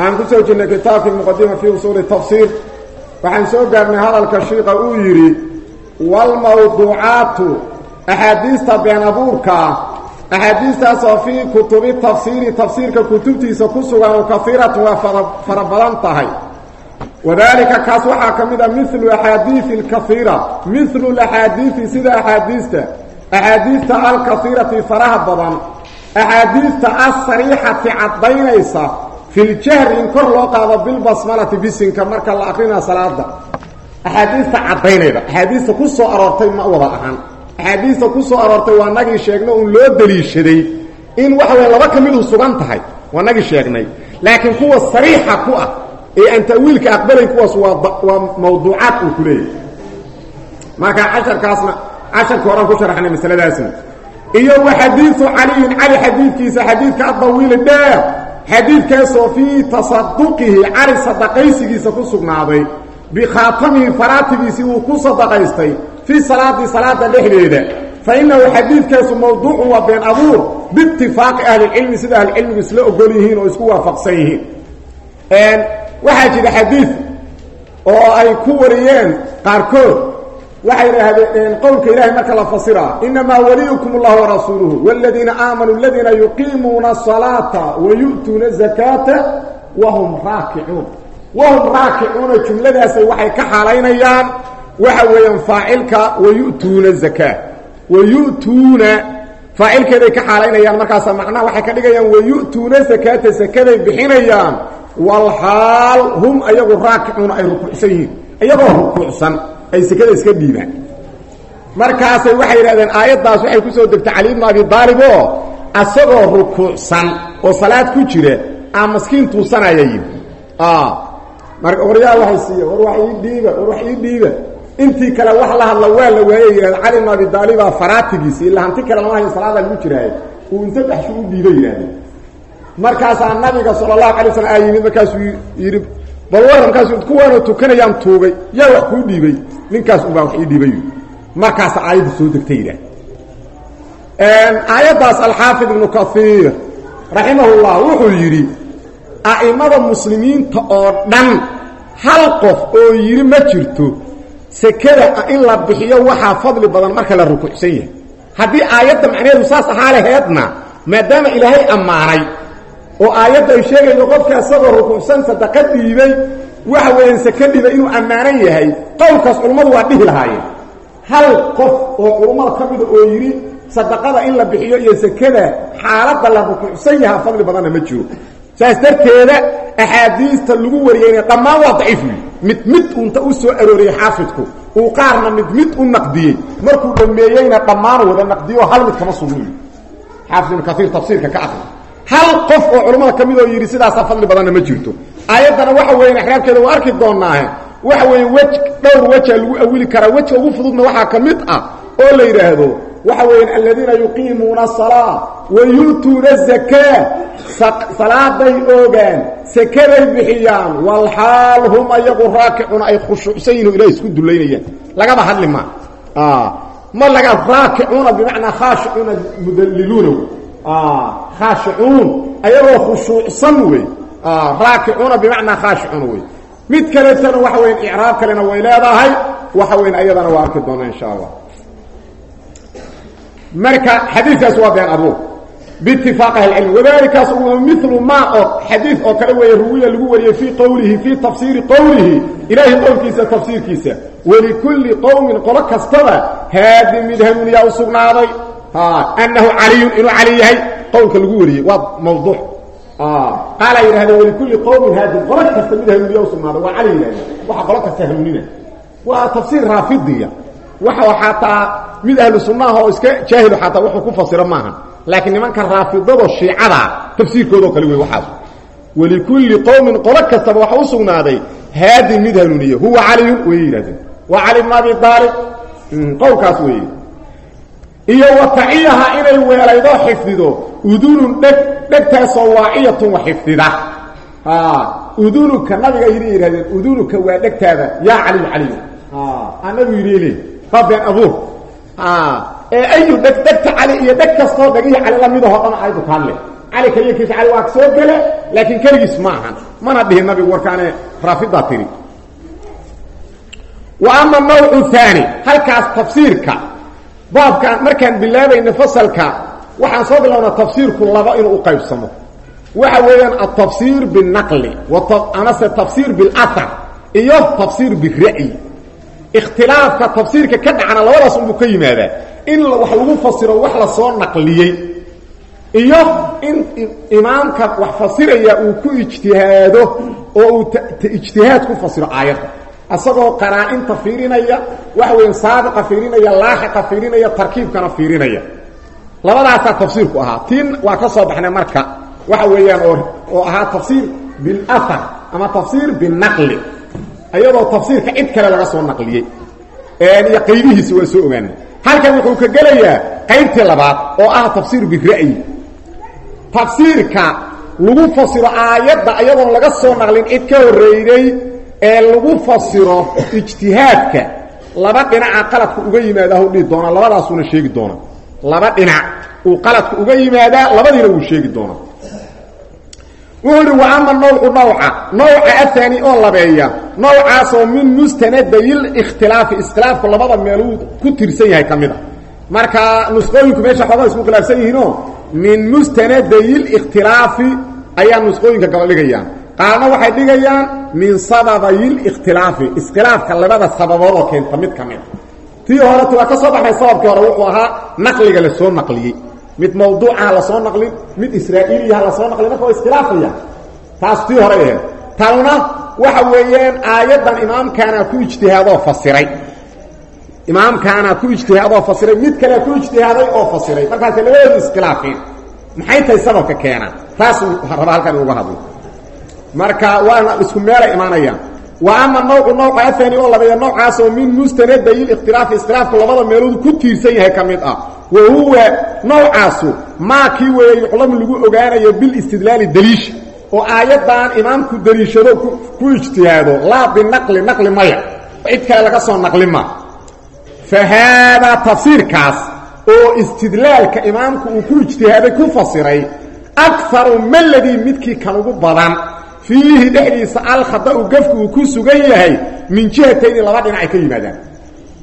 waxaan ku soo jirnay kitaabkii muqadima fii usuuli tafsiir waxaan soo gaarnay hadalka shiika uu yidhi walmawduucaatu axaadiista been abuurkaa axaadiistaasoo fii kutubi tafsiiri tafsiirka kutubtiisa ku sugan oo kahiiratu waa fara badan tahay. Wadaalika kaas waxaa ka mid a milu axaadiii alkaiira milu axaadiii sida axaadiista axaadiista alkaiirati faraha badan axaadiista asariixati caddaynaysa fi ljahri in kor loo qaado bilbasmalati bisinka marka la akrina salaada axaadiista caddaynayda. Axaadiista ku soo aroortay ma wada ahan axaadiista ku soo aroortay waa nagii sheegno un loo daliishaday in waxa weye laba ka midu sugan tahay waa nagii sheegnay. Laakiin kuwa sariixa ku ah ee aan ta'wiilka aqbalayn kuwaas waa waa mawduucaad uu ku leeyahay. Marka casharkaasna casharka horaan ku sharaxnay masaladaasna iyo wa xadiidu caliyin cali xadiidkiisa xadiidka adawiili dheer xadiidkaasoo fii tasaduqihi cali sadaqaysigiisa ku sugnaaday bikhaatamihi faraatigiisii uu ku sadaqaystay fii salaati salaada dhexdeeda. Fa innahu xadiidkaasu mawduucu waa been abuur biitifaaqi ahlilcilmi sida ahlicilmigu isla ogol yihiin oo isku waafaqsan yihiin. Waxaa jira xadiid oo ay ku wariyeen qaarkood waxay dhahdeen qowlka ilahay marka la fasiraa inamaa waliyukum allahu warasuuluhu wladiina aamanuu ladiina yuqiimuuna asalaata wayu'tuuna azakaata wahum raakicuun. Wahum raakicuuna jumladaasay waxay ka xaalaynayaan waxa weeyaan faacilka wayu'tuuna zakaa wayu'tuuna faacilkeeday ka xaalaynayaan markaasa macnaha waxay ka dhigayaan wayu'tuuna zakaata sakaday bixinayaan walxaal hum ayagu raakicuuna ay rukuucsan yihiin. Iyagoo rukuucsan ay sekada iska dhiibaan markaasay waxay yidhahdeen aayaddaas waxay ku soo degtay cali ibnu abi daalib oo asagoo rukuucsan oo salaad ku jira aa maskiin tuusanaya yidhi. Marka waryaa waxay siiya war wax ii dhiiba war wax ii dhiiba. Intii kale wax la hadla waa la waayey yidhahda cali ibnu abi daalibaa faraatigiisi ila hanti kale lama hayo salaadaa lagu jiraaye uu inta baxshu u dhiiba yidhahdeen. Markaasaa nabiga sala allahu alay slam aa bal war markaasu kuwaanoo tukanayaan tuugay yaa wax kuu dhiibay. Ninkaas unbaa wax ii dhiibay. Markaasa aayadda soo degtay yidhaah aayaddaas alxaafid ibnu kaiir raximahullah wuxuu yidhi a'imada muslimiinta oo dhan hal qof oo yidhi ma jirto sekada in la bixiyo waxaa fadli badan marka la rukuucsan yahay. Haddii aayadda macnaheedu saas ahaa laheedna maadaama ilaahay ammaanay oo aayadda ay sheegaydo qofka isagoo rukuucsan sadaqa dhiibay waxa weeyaan saka dhiibay inuu ammaanan yahay. Qowlkaas culummadu waa dhihi lahaayeen. Hal qof oo culummada ka mida oo yidhi sadaqada in la bixiyo iyo sekada xaaladda la rukuucsan yahaa fadli badanna ma jiro. Saas darteeda axaadiista lagu wariyeyna dhammaan waa daciif mid mid unta u soo arooriyey xaafidku uu qaarna mid mid u naqdiyey. Markuu dhameeyeyna dhammaan wada naqdiyo hal mid kama sugniy xaafid ibnu kaiir tafsiirka ka hal qof oo culammada ka oo yidhi sidaasaa fadli badanna ma jirto. Aayaddana waxa weyan axraabkeeda waa arki doonaahe waxa weeye wej dhowr wejaa lagu awili karaa. Wejka ugu fududna waxaa ka mid ah oo la yidhaahdo waxa weeyaan aladiina yuqiimuuna asalaa wa yu'tuuna azakaa salaaday oogaan sakaday bixiyaan. Walxaal hum ayagu raakicuna ay khushuucsan ilahay isku dulaynayaan lagaba hadli maa ma laga raakicuuna bimacnaa khaashicuuna mudalliluuna khaashicuun ayagoo khushuucsan wey raakicuuna bimacnaa khaashicuuna wey mid kaleetana waxa weyan icraab kalena way leedahay waxa weyan ayadana waa arki doona insha allah marka xadiidkaas waa been abuur biitifaaq ahlicilmi wadalikaas uu milu maa oo xadiid oo kale weeye ruwiya lagu wariyey fii qowlihi fii tafsiiri qowlihi ilaahay qowlkiisa tafsiirkiisa walikulli qowmin qolo kastaba haadi mid hanuuniyaa u sugnaaday anahu caliyun inuu cali yahay qowlka lagu wariyey waa mawduuc qaala yidhahdeen walikulli qowmin haadin qolo kasta mid hanuuniya usugnaaday waa cali yidhahdeen waxa qolo kasta hanuunina waa tafsiir raafidiya waxa xataa mid ahlu sunnaha oo iska jaahilo xataa wuxuu ku fasiro maaha laakiin nimanka raafidado shiicada tafsiirkoodao kale wey waxaas walikulli qowmin qolo kastaba waxa u sugnaaday haadin mid hanuuniye huwa caliyun way yidhahdeen waa cali bn abi aalib qowlkaas weeye iyo wa taciyaha inay weelaydo xifdido. Udunun dheg dhegtaasoo waaciyatun wa xifdida. Udunuka nabiga yidhi yidhahdeen udunuka waa dhegtaada yaa caliyu caliyu anagu yidhi waa been abuur. Ee ayu dheg dhegta cali iyo dheg kastoo dhegihii cali lamidaho dhan aydu ka hadle cali keliya kiisa cali waa soo gele laakiin keligiis ma mana dhihin nabigu warkaane raafidaa tiri. Wa ama nawcu haani halkaas tafsiirka baabkaan markaan bilaabayna fasalka waxaan soo bilownaa tafsiirku laba inuu u qaybsamo waxa weeyaan altafsiir biالnaqli amase tafsiir biاlahar iyo tafsiir bira'yi ikhtilaafka tafsiirka ka dhacna labadaas unbuu ka yimaadaa in wax lagu fasiro wax la soo naqliyey iyo in imaamka wax fasiraya uu ku ijtihaado oo uu ijtihaad ku fasiro aayadda asagoo qaraa-inta fiirinaya waxa weya saabiqa fiirinaya laaxiqa fiirinaya tarkiibkana fiirinaya. Labadaasaa tafsiirku ahaa. Tin waa ka soo baxnay marka. Waxa weeyaan oo oo ahaa tafsiir bilahar ama tafsiir binaqli iyadoo tafsiirka cid kale laga soo naqliyey. Iyo qaybihiisa waa soo ogaanay. Halkan wuxuu ka gelayaa qaybtii labaad oo ah tafsiir bira'yi tafsiirka lagu fasiro aayadda iyadoon laga soo naqlin cid ka horreyday ee lagu fasiro ijtihaadka laba dhinaca qaladka uga yimaadaa dhihi doonaa labadaasuna sheegi doonaa laba dhinac uu qaladka uga yimaadaa labadiina wuu sheegi doonaa. Wuxuu uhi wa ama nawcu nawca nawca ahaani oo labeeya nawcaasoo min mustanadayil ikhtilaafi iskhilaafku labada meeluu ku tirsan yahay ka mid a. Marka nusqooyinku meesha xoogaa isku khilaafsan yihiinoo min mustanadayil ikhtilaafi ayaa nusqooyinka gaba dhigayaan qaarna waxay dhigayaan min sababayil ikhtilaafi iskhilaafka labada sababoodoo keenta mid ka tii horeta waa ka soo baxay sababkii hore wuxuu ahaa naqliga la soo naqliyey. Mid mawduucaha la soo naqlin mid israa'iiliyaha la soo naqlin marka waa iskhilaafaya taas tii hore aheed tanna waxa weeyaan aayaddan imaamkaanaa ku ijtihaadoo fasiray. Imaamkaanaa ku ijtihaadoo fasiray mid kalea ku ijtihaaday oo fasiray. Markaasay labadoodu iskhilaafeen maxay tahay sababka keena? Taasuu raba inuga hadlo marka waana isku meelay imaanayaan. Wa ama nawcu nawca ahaani oo labeeya nawcaasoo min mustanadayil ikhtilaafi iskhilaafku labada meeloodu ku tiirsan yahay ka mid ah. Wa huwa nawcaasu maa kii weeye yuclamu lagu ogaanayo bilistidlaali daliisha oo aayaddan imaamku daliishado ku ijtihaado. Laa binaqli naqli maya. Cid kale laga soo naqli ma. Fa haadaa tafsiirkaas oo istidlaalka imaamku uu ku ijtihaaday ku fasiray akaru maladii midkii kan ugu badan fiihi dhexdiisa alkhada'u gafku uu ku sugan yahay min jihatayni laba dhinac ay ka yimaadaan.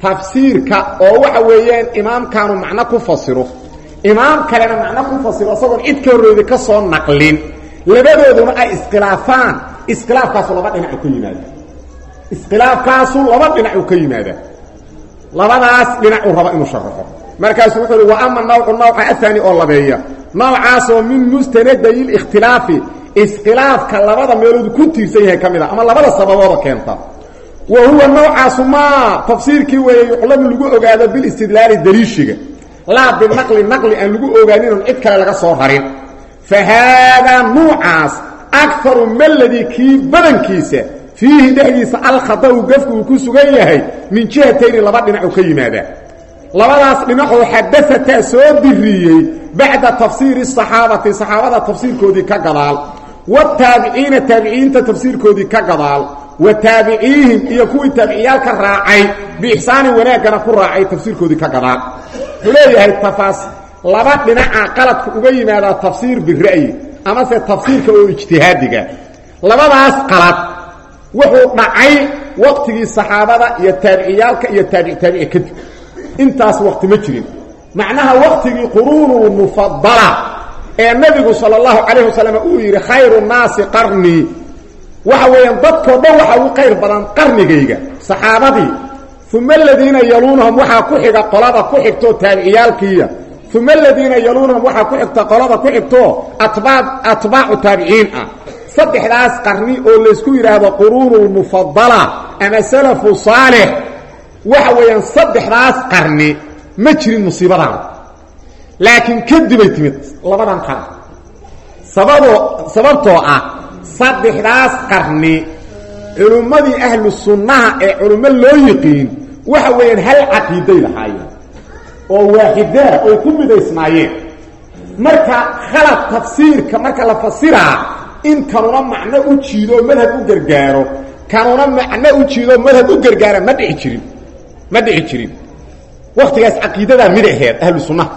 Tafsiirka oo waxa weeyaan imaamkaanu macno ku fasiro imaam kalena macno ku fasiro isagoon cid ka horreyda ka soo naqlin labadooduna ay iskhilaafaan. Iskhilaafkaasu laba dhinac u ka yimaadaan. Iskhilaafkaasu laba dhinac u ka yimaadaan. Labadaas dhinacuu raba inuu sharaxo markaasuu wuxuu wa ama nawcu nawca ahaani oo labeeya. Nawcaasoo min mustanadayil ikhtilaafi iskhilaafka labada meeloodu ku tiirsan yahay ka mid a ama labada sababooda keenta. Wa huwa nawcaasu maa tafsiirkii weeye yuclamu lagu ogaado bilistidlaali daliishiga laa binaqli naqli aan lagu ogaaninun cid kale laga soo rarin. Fa haadaa nuucaas akaru maladii kii badankiisa fiihi dhexdiisa alkhada'u gafku uu ku sugan yahay min jihatayni laba dhinacu ka yimaadaa. Labadaas dhinacoo xadataa soo diriyey bacda tafsiiri saxaabati saxaabada tafsiirkoodii ka gadaal wataabiciina taabiciinta tafsiirkoodii ka gadaal. Wa taabiciihim iyo kuwii taabiciyaalka raacay. Biixsaanin wanaaggana ku raacay tafsiirkoodii ka gadaal. Wuxuu leeyahay tafaas laba dhinaca qaladka uga yimaadaa tafsiir bira'yi amase tafsiirka oo ijtihaadiga. Labadaas qalad wuxuu dhacay waqtigii saxaabada iyo taabiciyaalka iyo taabic taabici kadib. Intaas waqti ma jirin. Macnaha waqtigii quruunu mufadala ee nabigu sal اllahu calayh wasalam uu yidhi khayru naasi qarnii waxa weeyaan dadkoo dhan waxa ugu qayr badan qarnigayga saxaabadii. Uma aladiina yaluunahum waxaa ku xiga qolada ku xigtoo taabiciyaalkiiya. Uma aladiina yaluunahum waxaa ku xigta qolada ku xigtoo atbaa atbaacu taabiciin ah. Saddexdaas qarni oo laysku yidhaahdo quruunu lmufadala ama salafu saalix waxa weeyaan saddexdaas qarni ma jirin musiibadan laakiin kadibay timid. Labadan qaran sababoo sababtoo ah saddexdaas qarni culummadii ahlu sunnaha ee culummo loo yiqiin waxa weeyaan hal caqiiday lahaayeen oo waaxidaa oy ku midaysnaayeen. Marka khalad tafsiirka marka la fasiraa in kanuna macno u jiidoo madhab u gargaaro kanuna macno u jiidoo madhab u gargaara ma dhici jirin ma dhici jirin. Waktigaas caqiidadaa mid aheed ahlu sunnaha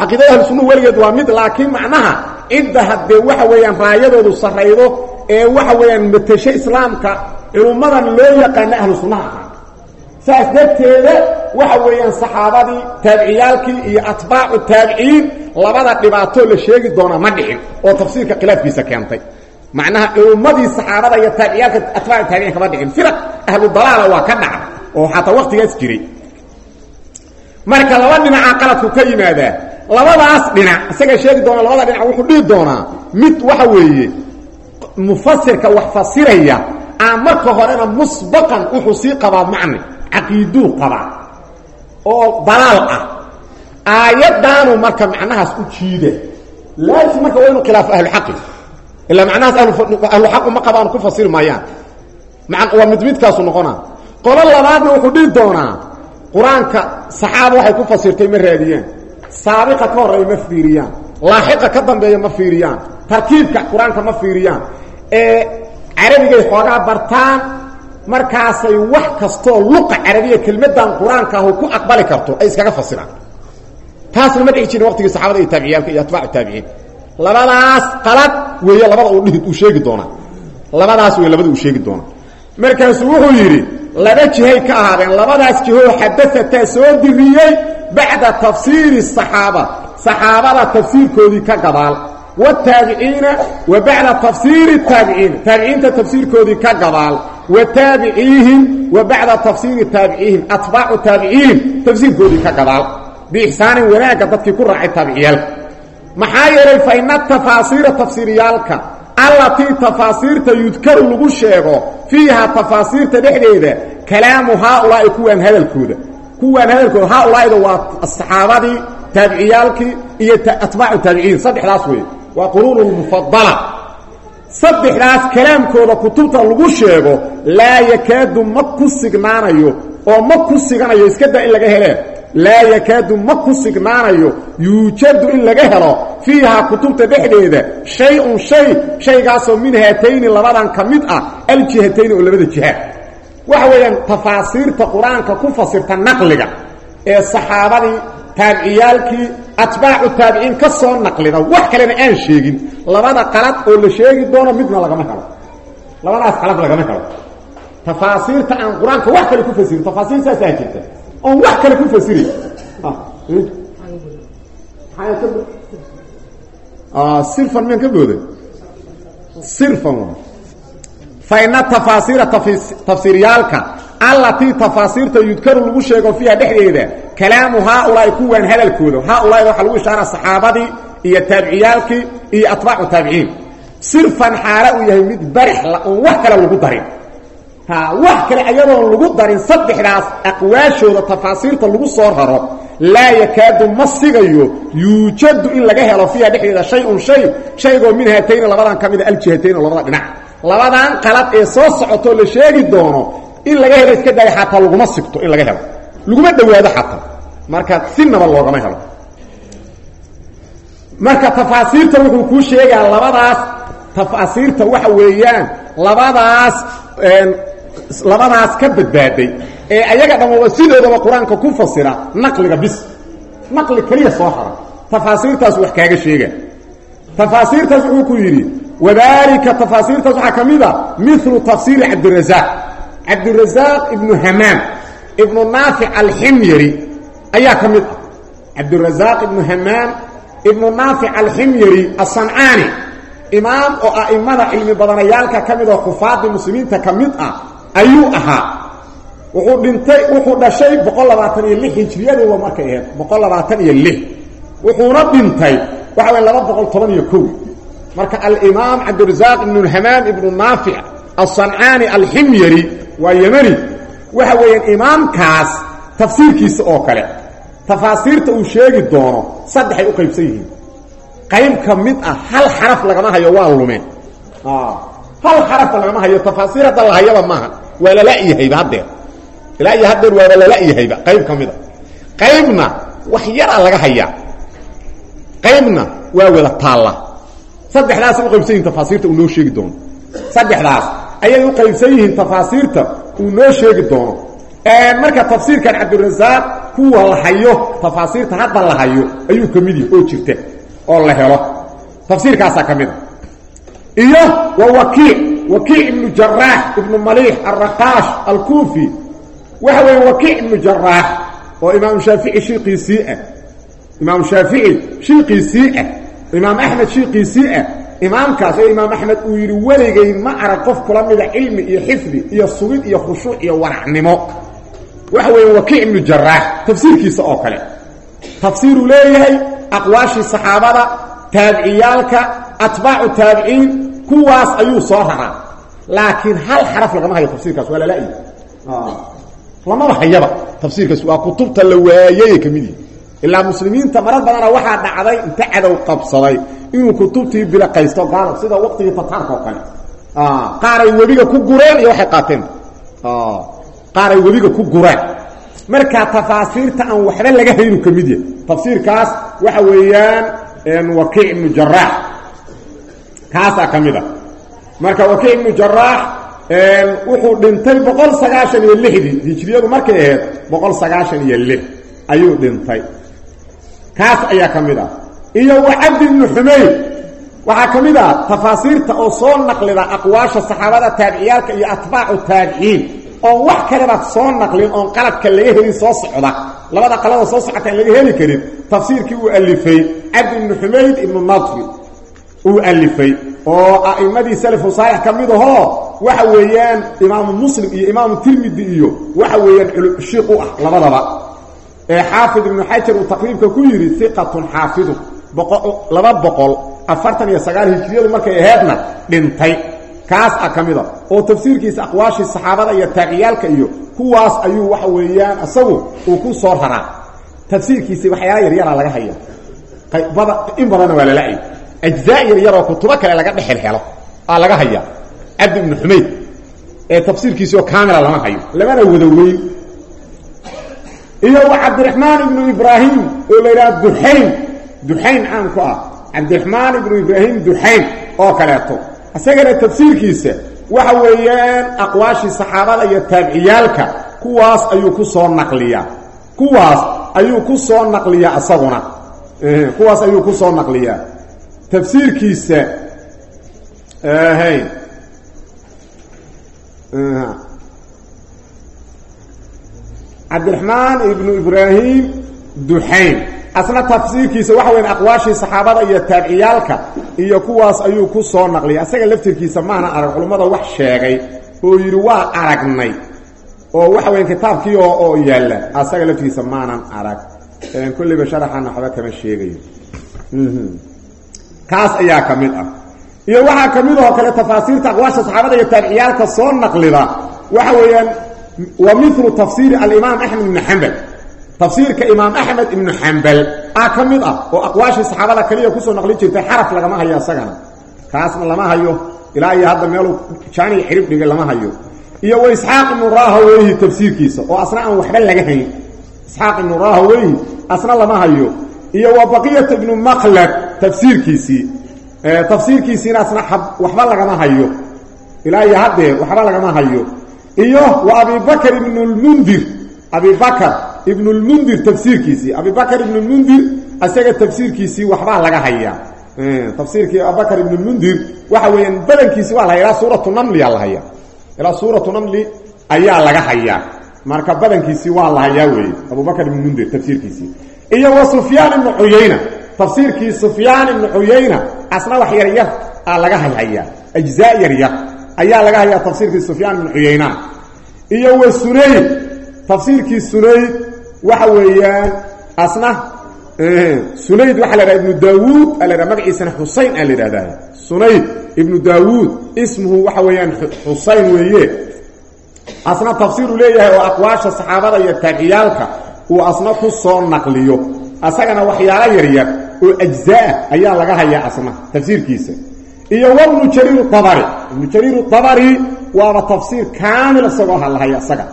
caqiidada ahlu sunnahu weligeed waa mid laakiin macnaha cidda haddee waxa weeyaan raayadoodu sarraydo ee waxa weeyaan matasho islaamka culummadan loo yaqaano ahlu sunnaha ahaa saas darteeda waxa weeyaan saxaabadii taabiciyaalkii iyo atbaacu taabiciin labada dhibaatoo la sheegi doonaa ma dhicin oo tafsiirka khilaafkiisa keentay. Macnaha culummadii saxaabada iyo taabiciyaalka atbaacu taabiciin kama dhicin firaq ahlu dalaala waa ka dhaca oo xataa waktigaas jiray marka laba dhinaca qaladku ka yimaadaa. Labadaas dhinac isaga sheegi doona labada dhinac wuxuu dhihi doonaa mid waxa weeye mufasirka wax fasiraya aan marka horena musbaqan wuxuu sii qabaa macni caqiiduu qabaa oo dalaal ah. Aayadaanu marka macnahaas u jiida. Laakiin marka waa inu khilaafo ahluxaqi ilaa macnahaas ahluxaqu ma qabaan ku fasiri maayaan. Waa mid midkaasu noqonaa. Qolo labaadna wuxuu dhihi doonaa qur'aanka waxay ku fasirtay ma raadiyaan. Saabiqa ka horreeya ma fiiriyaan. Laaxiqa ka dambeeya ma fiiriyaan. Tarkiibka qur'aanka ma fiiriyaan. Ee carabigay xoogaa bartaan markaasay wax kastoo luqa carabiya kelmadan qur'aanka ku aqbali karto ay iskaga fasiraan. Taasna ma dhici jirin waqtigii saxaabada iyo taabiciyaalka iyo atbaacu taabiciin. Labadaas qalad weeye labada uu dhihi uu sheegi doonaa. Labadaas weeye labada uu sheegi doonaa. Markaasuu wuxuu yidhi laba jihay ka ahaadeen labadaas jihoo xadafataa soo diriyey bacda tafsiiri saxaaba. Saxaabada tafsiirkoodii ka gadaal wataabiciina wa bacda tafsiiri taabiciina taabiciinta tafsiirkoodii ka gadaal wa taabiciihim wa bacda tafsiiri taabiciihim atbaacu taabiciihim tafsiirkoodii ka gadaal biixsaanin wanaagga dadkii ku raacay taabiciyaalka maxaa yeelay fa ina tafaasiira tafsiiriyaalka allatii tafaasiirta yudkaru lagu sheego fiiha tafaasiirta dhexdeeda kalaamu haaulaa'i kuwaan hadalkooda. Kuwaan hadalkooda haaulaa'ida waa saxaabadii taabiciyaalkii iyo atbaacu taabiciin saddexdaas wey waa quruunu mufadala saddexdaas kalaamkooda kutubta lagu sheego laa yakaadu ma ku signaanayo oo ma ku siganayo iska daa in laga helee laa yakaadu ma ku signaanayo yuujadu in laga helo fiihaa kutubta dhexdeeda shay-un shay shaygaasoo min haatayni labadan ka mid ah aljihatayni oo labada jihaad. Waxa weeyaan tafaasiirta qur'aanka ku fasirta naqliga ee saxaabadii taabiciyaalkii atbaacu taabiciin ka soo naqlida wax kalena aan sheegin. Labada qalad oo la sheegi doono midna lagama helo. Labadaas qalad lagama helo. Tafaasiirta aan qur'aanka kale ku fasirin tafaasiir oon wax kale ku fasirin sirfan miyaan ka booday. Sirfan fa ina tafaasiira tafsiiryaalka allatii tafaasiirta yudkaru lagu sheego fiiha dhexdeeda kalaamu haaulaai kuwaan hadalkooda. Haaulaai waxaa lagu ishaara saxaabadii iyo taabiciyaalkii iyo atbaacu taabiciin. Sirfan xaala uu yahay mid barixla oon wax kale lagu darin wax kale ayadoon lagu darin saddexdaas aqwaashooda tafaasiirta lagu soo raro laa yakaadu ma sigayo yuujadu in laga helo fiiha dhexdeeda shay-un shay shaygoo min haatayni labadan ka mida aljihatayn oo labada dhinac. Labadan qalad ee soo socotoo la sheegi doono in laga helo iska daaya xataa laguma sigto in laga helo. Laguma dhowaado xataa. Marka sinaba loogama helo. Marka tafaasiirta wuxuu kuu sheegaa labadaas tafaasiirta waxa weeyaan labadaas labadaas ka badbaaday ee ayaga dhamaba sidoodaba qur'aanka ku fasira naqliga bis. Naqli keliya soo hara. Tafaasiirtaas wax kaaga sheega. Tafaasiirtaas wuxuu ku yidhi wadaalika tafaasiirtaas waxaa ka mid a milu tafsiiri cabdirasaaq cabdirasaaq ibnu hamaam ibnu naafic alximyari ayaa ka mid ah. Cabdirasaaq ibnu hamaam ibnu naafic alximyari asancaani imaam oo a'immada cilmi badanayaalka ka mid oo kufaadii muslimiinta ka ah ayuu ahaa. Wuxuu dhintay wuxuu dhashay boqol labaatan iyo lix hijriyaduba markay ahayd boqol labaatan iyo lix. Wuxuuna dhintay waxa waya laba boqol toban iyo kow. Marka alimaam cabdirasaaq ibnu hamaam ibnu naafic asancaani alximyari waa yemani waxa weeyaan imaamkaas tafsiirkiisa oo kale tafaasiirta uu sheegi doono saddexay u qaybsan yihiin. Qayb ka mid ah hal xaraf lagama hayo waa lumeen hal xarafba lagama hayo tafaasiir la hayaba maaha waa lala-yahayba haddeer ilaa iyo haddeer waaba lala-yahayba qayb ka mida. Qaybna wax yaraa laga hayaa qaybna waa wada taalla. Saddexdaas u qaybsan yihiin tafaasiirta uu noo sheegi doono. Saddexdaas ayay u qaybsan yihiin tafaasiirta uu noo sheegi doono. Marka tafsiirkan cabdirasaaq kuwa la hayo tafaasiirta hadda la hayo ayuu ka mid yahi oo jirta oo la helo. Tafsiirkaasaa ka mid a iyo wa wakiic wakiic ibnu jaraax ibnu maliix alraqaash alkuufi waxa weeye wakiic ibnu jaraax oo imaamu shaafici shiiqiisii ah imaamu shaafici shiiqiisii ah imaam axmed shiiqiisii ah imaamkaas oo imaam axmed uu yidhi weligay ma arag qof kula mida cilmi iyo xifdi iyo sugid iyo khushuuc iyo waracnimo waxa weeye wakiic ibnu jaraax tafsiirkiisa oo kale. Tafsiiruu leeyahay aqwaashii saxaabada taabiciyaalka atbaacu taabiciin kuwaas ayuu soo raraa laakiin hal xaraf lagama hayo tafsiirkaas waa lala-yi lamaba hayaba tafsiirkaas waa kutubta la waayey ka mid yihi ilaa muslimiinta marar badana waxaa dhacday inta cadow qabsaday inuu kutubtii bilaqaysto gaalo sida waqtigii tataarka oo kale. Qaaray webiga ku gureen iyo waxay qaateen. Qaaray webiga ku gureen markaa tafaasiirta aan waxba laga haynu ka mid yahay tafsiirkaas waxa weeyaan wakiic ibnu jaraax kaasaa ka mid a. Marka wakiic ibnu jaraax wuxuu dhintay boqol sagaashan iyo lixdii hijriyadu markay ahayd boqol sagaashan iyo lix ayuu dhintay. Kaas ayaa ka mid ah iyo wa cabdi ibnu xumayd waxaa ka mid ah tafaasiirta oo soo naqlida aqwaasha saxaabada taabiciyaalka iyo atbaacu taabiciin oon wax kalebaad soo naqlin oon qaladka laga helin soo socda. Labada qalada soo socota aan laga heli karin tafsiirkii uu alifay cabdi ibnu xumayd ibnu nadri uu alifay oo a'immadii salafu saalix ka mid waxa weeyaan imaamu muslim iyo imaamu tirmidi iyo waxa weeyaan shiiq u ah labadaba. Ee xaafid ibnu xajar uu taqriibka ku yidhi iqatun xaafidu laba boqol afartan iyo sagaal hijriyadu markay aheedna dhintay. Kaas ah ka oo tafsiirkiisa aqwaashii saxaabada iyo taaciyaalka iyo kuwaas ayuu waxa weeyaan isagu uu ku soo raraa. Tafsiirkiisi waxyaala yaryaraa laga haya in badanna waa lala-ay ajzaa yaryaroo kutubo kale laga dhexel helo aa laga haya cabdi ibnu xumayd ee tafsiirkiisi oo kaamila lama hayo lamana wada weyn iyo cabdiraxmaan ibnu ibraahim oo la yidhaha duxayn duxayn caan ku ah cabdiraxmaan ibnu ibraahim duxayn oo kaleeto isagana tafsiirkiisa waxa weeyaan aqwaashii saxaabada iyo taabiciyaalka kuwaas ayuu ku soo naqliyaa kuwaas ayuu ku soo naqliyaa isaguna kuwaas ayuu ku soo naqliyaa tafsiirkiisa hayn cabdiraxmaan ibnu ibraahim duxayn asna tafsiirkiisa waxa weyan aqwaashii saxaabada iyo taabiciyaalka iyo kuwaas ayuu ku soo naqliyay asaga laftirkiisa maana arag culummada wax sheegay oo yidhi waa aragnay. Oo waxa weyan kitaabkii oo oo yaalla. Asaga laftirkiisa maanan arag. Kulliba sharaxana waxba kama sheegayo kaas ayaa ka mid ah. Iyo waxaa ka mid oo kale tafaasiirta aqwaasha saxaabada iyo taabiciyaalka soo naqlida waxa weeyaan wa milu tafsiiri alimaam axmed ibnu xambal tafsiirka imaam axmed ibnu xambal ah ka mid ah oo aqwaashii saxaabada kaliya ku soo naqlin jirtay xaraf lagama hayo isagana kaasna lama hayo ilaa iyo hadda meeluu jaaniga cirib dhigay lama hayo. Iyo wa isxaaq ibnu rahaweyhi tafsiirkiisa oo asna aan waxba laga hayn isxaaq ibnu rahaweyhi asna lama hayo iyo wa baqiyat ibnu maqlad tafsiirkiisii. Tafsiirkiisiina asna waxba lagama hayo. Ilaa iyo haddee waxba lagama hayo. Iyo wa abibakr ibnu lmundir abibakr ibnu lmundir tafsiirkiisii. Abibakr ibnu lmundir isaga tafsiirkiisii waxbaa laga hayaa tafsiirkii abubakr ibnu lmundir waxa weeyaan badankiisi waa la ilaa suuratu namliyaa la hayaa. Ilaa suuratu namli ayaa laga hayaa. Marka badankiisii waa la hayaa weeye abubakr ibnu mundir tafsiirkiisii iyo wa sufyaan ibnu cuyayna tafsiirkii sufyaan ibnu cuyayna asna wax yaryar aa laga hayhayaa ajzaa yaryar ayaa laga hayaa tafsiirkii sufyaan ibnu cuyayna iyo wa sunayd. Tafsiirkii sunayd waxa weeyaan asna sunayd waxaa la dhaha ibnu daawuud aa la dhaha magaciisana xusayn aa ismuhu waxa weeyaan xusayn weeye. Asna tafsiiruu leeyahay oo aqwaasha saxaabada iyo taabiciyaalka uu asna ku soo naqliyo. Asagana waxyaalo yaryar oo ajzaah ayaa laga hayaa asna tafsiirkiisa. Iyo wabnu jariir abari ibnu jariir abari waaba tafsiir kaamil isagoo halahaya isaga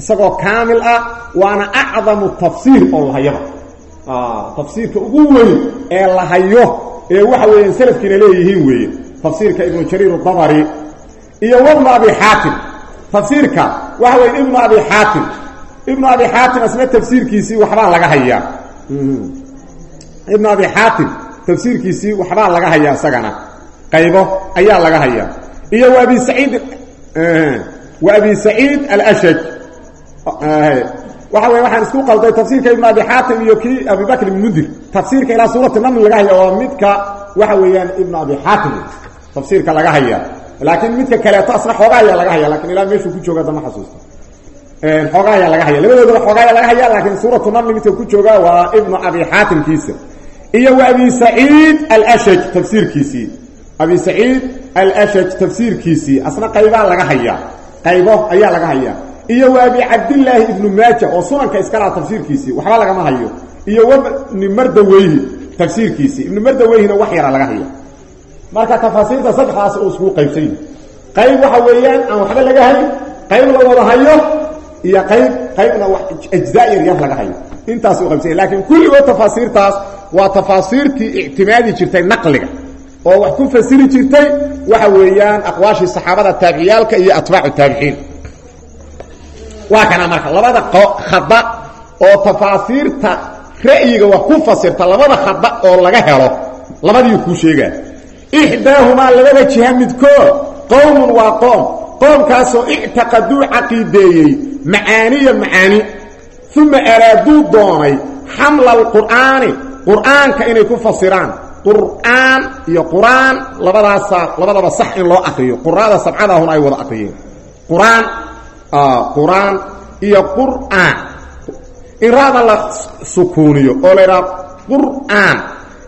isagoo kaamil ah waana acdamu tafsiir oo lahayaba tafsiirka ugu weyn ee lahayo ee waxa weeyaan salafkiina leeyihiin weeye tafsiirka ibnu jariir abari iyo wabnu abi xaatim. Tafsiirka waxa weya ibnu abi xaatim ibnu abi xaatim asna tafsiirkiisii waxbaa laga hayaa. Ibnu abi xaatim tafsiirkiisii waxbaa laga hayaa isagana qaybo ayaa laga hayaa. Iyo wa abi saciid wa abi saciid alashaj. Waxa wey waxaan isku qalday tafsiirka ibnu abi xaatim iyo kii abi bakr ibn mundir tafsiirka ilaa suurati naml laga haya waa midka waxa weeyaan ibnu abi xaatim tafsiirka laga haya laakiin midka kaleeto asna xoogaa ayaa laga haya laakiin xoogaa ayaa laga haya labadoodaba xoogaa ayaa laga haya laakiin suuratu namli midka ku jooga waa ibnu abi xaatimkiisa. Iyo wa abi saciid alashaj tafsiirkiisii. Abi saciid alashaj tafsiirkiisii. Asna qaybaa laga hayaa. Qaybo ayaa laga hayaa. Iyo abi cabdillaahi ibnu maaja oo sunanka iska laha tafsiirkiisii. Waxba lagama hayo. Iyo wabni mardaweyhi tafsiirkiisii. Ibnu mardaweyhina wax yara laga haya marka tafaasiirta saddexdaas oo iskugu qaybsan qayb waxa weeyaan aan waxba laga hayn. Qayb la wada hayo iyo qayb qaybna ajzaa yar yar laga hayo. Intaas u qaybsanya lakiin kulligood tafaasiirtaas waa tafaasiirtii ictimaadi jirtay naqliga. Oo wax ku fasiri jirtay waxa weeyaan aqwaashii saxaabada taabiciyaalka iyo atbaacu taabiciin waa kana marka labada khada oo tafaasiirta ra'yiga wax ku fasirta labada khada oo laga helo labadii kuu sheegaa ixdaahumaa labada jiha midkood qowmun waa qoom. Qoomkaasoo ictaqaduu caqiideeyey macaaniya macaani uma araaduu doonay xamla alqur'aani. Qur'aanka inay ku fasiraan. Qur'aan iyo qur'aan labadaasa labadaba sax in loo akriyo. Quraada sabcadaahuna ay wada akriyeen qur'aan qur'aan iyo qur'aan. In raada la sukuuniyo oo la yidhaha qur'aan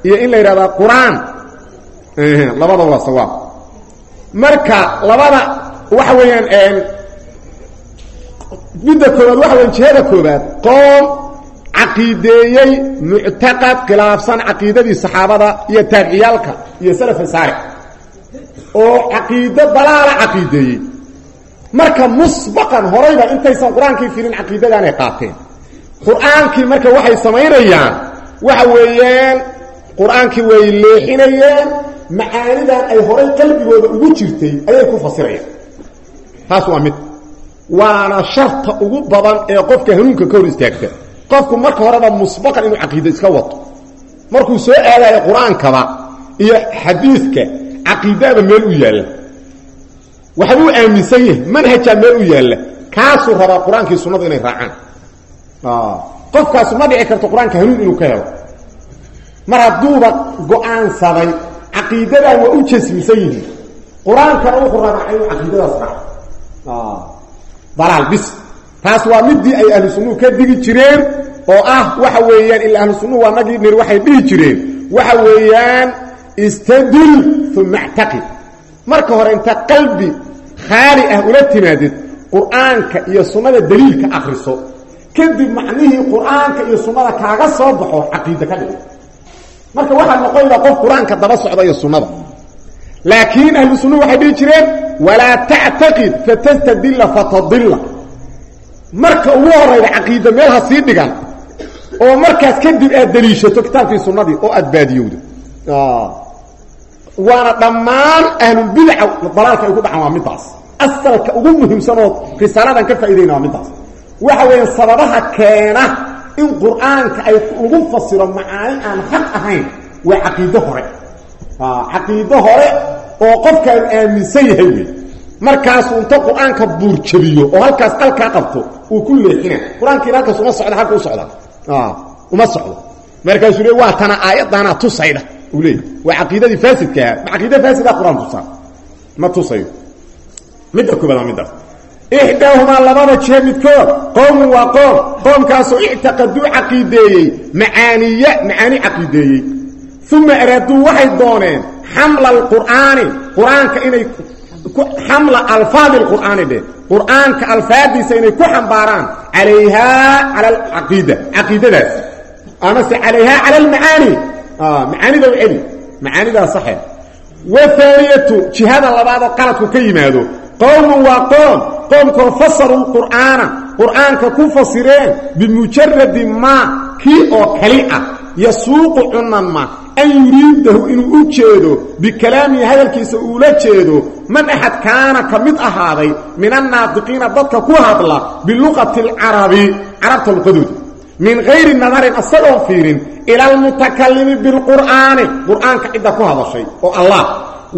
iyo in la yidhahda qur'aan labada waa sawaab. Marka labada waxa weeyaan midda koobaad waxa weyan jihada koobaad qoom caqiideeyey muctaqad khilaafsan caqiidadii saxaabada iyo taabiciyaalka iyo salafa saare oo caqiido dalaala caqiideeyey. Marka musbaqan horayba intaysan qur'aankii filin caqiidadaanay qaateen. Qur'aankii marka waxay samaynayaan waxa weeyaan qur'aankii way leexinayeen macaanidan ay horay qalbigooda ugu jirtay ayay ku fasirayaan. Taas waa mid waana sharta ugu badan ee qofka hanuunka ka hor istaagta. Qofku marka horeba musbaqan inuu caqiido iska wato. Markuu soo aadayo qur'aankaba iyo xadiidka caqiidada meel u yaalla. Waxbuu aaminsan yahay manhajaa meel u yaalla. Kaasuu rabaa qur'aankii sunnadu inay raacaan. Qofkaasu ma dhici karto qur'aanka hanuun inuu ka helo. Mar hadduuba go'aansaday caqiidadan waa u jasmisan yihiin. Qur'aankana wuxuu rabaa inuu caqiidadaas raaco dalaal bis. Taas waa midii ay ahlu sunnuhu ka digi jireen oo ah waxa weeyaan ila ahlu sunnuhu waa nagii nir waxay dhihi jireen. Waxa weeyaan istadil uma actaqid marka hore inta qalbi khaali ah ula timaadid qur'aanka iyo sunnada daliilka akriso kadib macnihii qur'aanka iyo sunnada kaaga soo baxo caqiide ka dhigo marka waxaa noqonayda qof qur'aanka daba socda iyo sunnada laakiin ahlu sunnuhu waxay dhihi jireen walaa tactaqid fatastadilla fatadilla. Marka ugu horayda caqiida meel ha sii dhigan oo markaas kadib aad daliishato kitaabkii sunnadii oo aad baadiyowdo. Waana dhammaan ahlulbidaca dalaalka ay ku dhacaan waa middaas. Asalka ugu muhiimsanoo risaaladan ka faaidayna waa middaas. Waxa weeyaan sababaha keena in qur'aanka ay lagu fasiro macaani aan xaq ahayn waa caqiido hore caqiido hore oo qofkaan aaminsan yahay wey markaasuu inta qur'aanka buurjabiyo oo halkaas qalkaa qabto uu ku leexina. Qur'aankiina halkaas uma socda halka u socda. Uma socdo. Markaasuu le waa tana aayaddaanaa tusaydha uu leeyay waa caqiidadii faasidka ahaa. Caqiida faasida qur'aan tusaa? Ma tusayo. Midda koobaad middaas ixdaahumaa labada jee midkood qowmun waa qoom qoomkaasoo ictaqaduu caqiideeyey. Macaaniya macaani caqiideeyey uma araaduu waxay dooneen xamla alqur'aani qur'aanka inay xamla alfaadi lqur'aani dheh qur'aanka alfaadiisa inay ku xambaaraan calayhaa cala alcaqiida caqiidadaas amase calayhaa cala almacaani macaanida u celi macaanidaa saxe wahaaniyatu jihada labaadoo qaladku ka yimaado qowmun waa qoom qoomkoo fasaru lqur'aana qur'aanka ku fasireen bimujaradi maa kii oo kali ah yasuuqu cunan ma an yuriidahu inuu u jeedo bikalaamihi hadalkiisa uula jeedo man axad kaana ka mid ahaaday min annaadiqiina dadka ku hadla biluqati alcarabi carabta luqadooda min hayri nadarin asagoon fiirin ila almutakalimi bilqur'aani qur'aanka cidda ku hadashay oo allah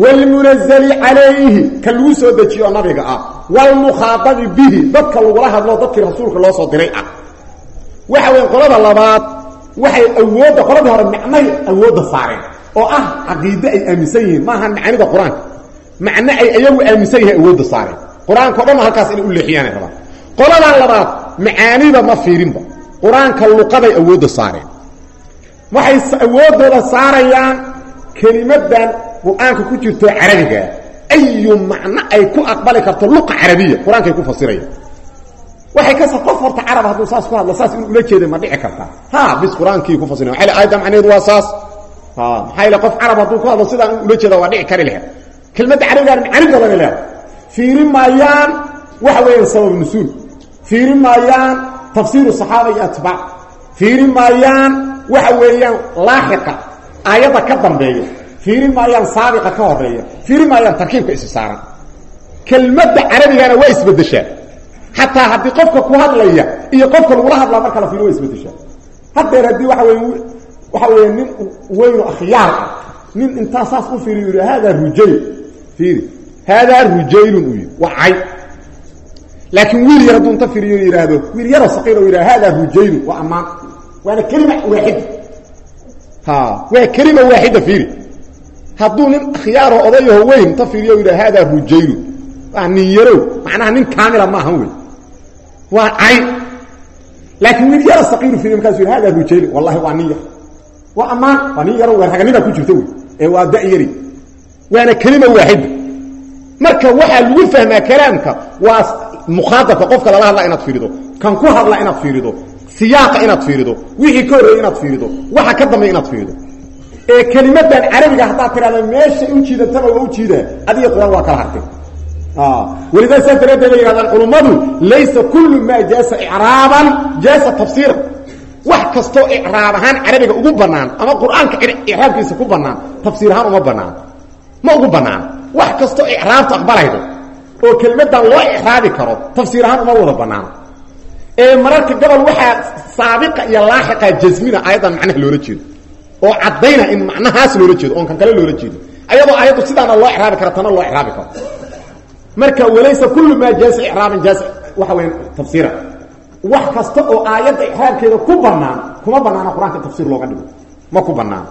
wlmunazali calayhi ka lagu soo dejiyo nabiga ah wlmukhaadabi bihi dadka lagula hadlo dadkii rasuulka loo soo diray ah waxa weya qolada labaad waxay awoodda qoladii hore macnay awoodda saareen oo ah caqiide ay aaminsan yihiin. Maaha macaanida qur'aanka macno ay ayagu aaminsan yihiin awoodda saareen qur'aanka o dhan halkaas inay u leexiyaanay rabaan. Qoladan labaad macaanida ma fiirinba. Qur'aanka luqaday awoodda saareen waxay awooddooda saarayaan kelimadan qur'aanka ku jirto carabigaa ayu macno ay ku aqbali karto luqa carabiya. Qur'aankay ku fasirayaan waxay ka qof horta carab hadduu saas ku hadlo saas inuu ula jeeda ma dhici kartaa. Ha bis qur'aankii ku fasira waxa aayadda macnaheedu waa saas? Maxaa ile qof carab hadduu ku hadlo sidaa inuu ula jeeda waa dhici kari lahayd kelmadda carabigaan macani badan leedahay fiiri maayaan waxa weeyaan sabab nusuul. Fiiri maayaan tafsiiru saxaaba iyo atbaac fiiri maayaan waxa weeyaan laaxiqa aayadda ka dambeeya. Fiiri maayaan saabiqa ka horreeya fiiri maayaan tarkiibka isi saaran. Kelmadda carabigana waa isbedeshaa xataa haddii qofka ku hadlaya iyo qofka lagula hadlaa marka la fiiri waa isbedeshaa. Haddeer haddii waxa wey waxa weeye nin weyno akhyaar ah. Nin intaa saas u fiiriyo yidhi haadaa rujayl fiiri haadaa rujaylun uu yidhi waa cay. Laakiin wiil yar hadduu inta fiiriyo yidhaahdo wiil yaroo saqiir u yidhahdo haadaa rujaylun waa ammaan. Waana kelima waaxida ha waa kelima waaxida fiiri hadduu nin khiyaaro odayaho weyn ta fiiriyo yidha haadaa rujaylu waa nin yarow. Macnaha nin kaamila maahan wey waa cay laakiin wiil yaro saqiiru fiiriy markaasu yidhi haadaa rujaylu wallahi waa nin yar. Waa ammaan waa nin yaro raganima ku jirta wey. Ee waa da'yari waana kelima waaxida marka waxaa lagu fahmaa kalaamka waa mukhaadabka qofka lala hadla inaad fiirido kan ku hadla inaad fiirido siyaaqa inaad fiirido wixii ka horreeyey inaad fiirido waxa ka dambeya inaad fiirido. Ee kelimadan carabiga haddaad tidhahda meeshay u jiidataba waa u jiidaa adiga qur'aan waa kala hartay welidaa saas daraaddeed bay yihahdaan culummadu laysa kullu maa jaasa icraaban jaasa tafsiiran wax kastoo icraab ahaan carabiga ugu bannaan ama qur'aanka icraabkiisa ku bannaan tafsiir ahaan uma bannaan ma ugu bannaan wax kastoo icraabta aqbalaydo oo kelimadan loo icraabi karo tafsiir ahaan uma wada bannaan ee mararka gobol waxaa saabiqa iyo laaxiqa jasmina aayaddan macnaha loola jeedo oo caddayna in macnahaas loola jeedo oon kan kale loola jeedo ayadoo aayaddu sidaana loo icraabi karo tana loo icraabi karo marka walaysa kullu maa jaasa icraaban jaasa waxa tafsiira. Wax kasta oo aayadda icraabkeeda ku bannaan kuma bannaana qur'aanka tafsiir looga dhigo. Ma ku bannaano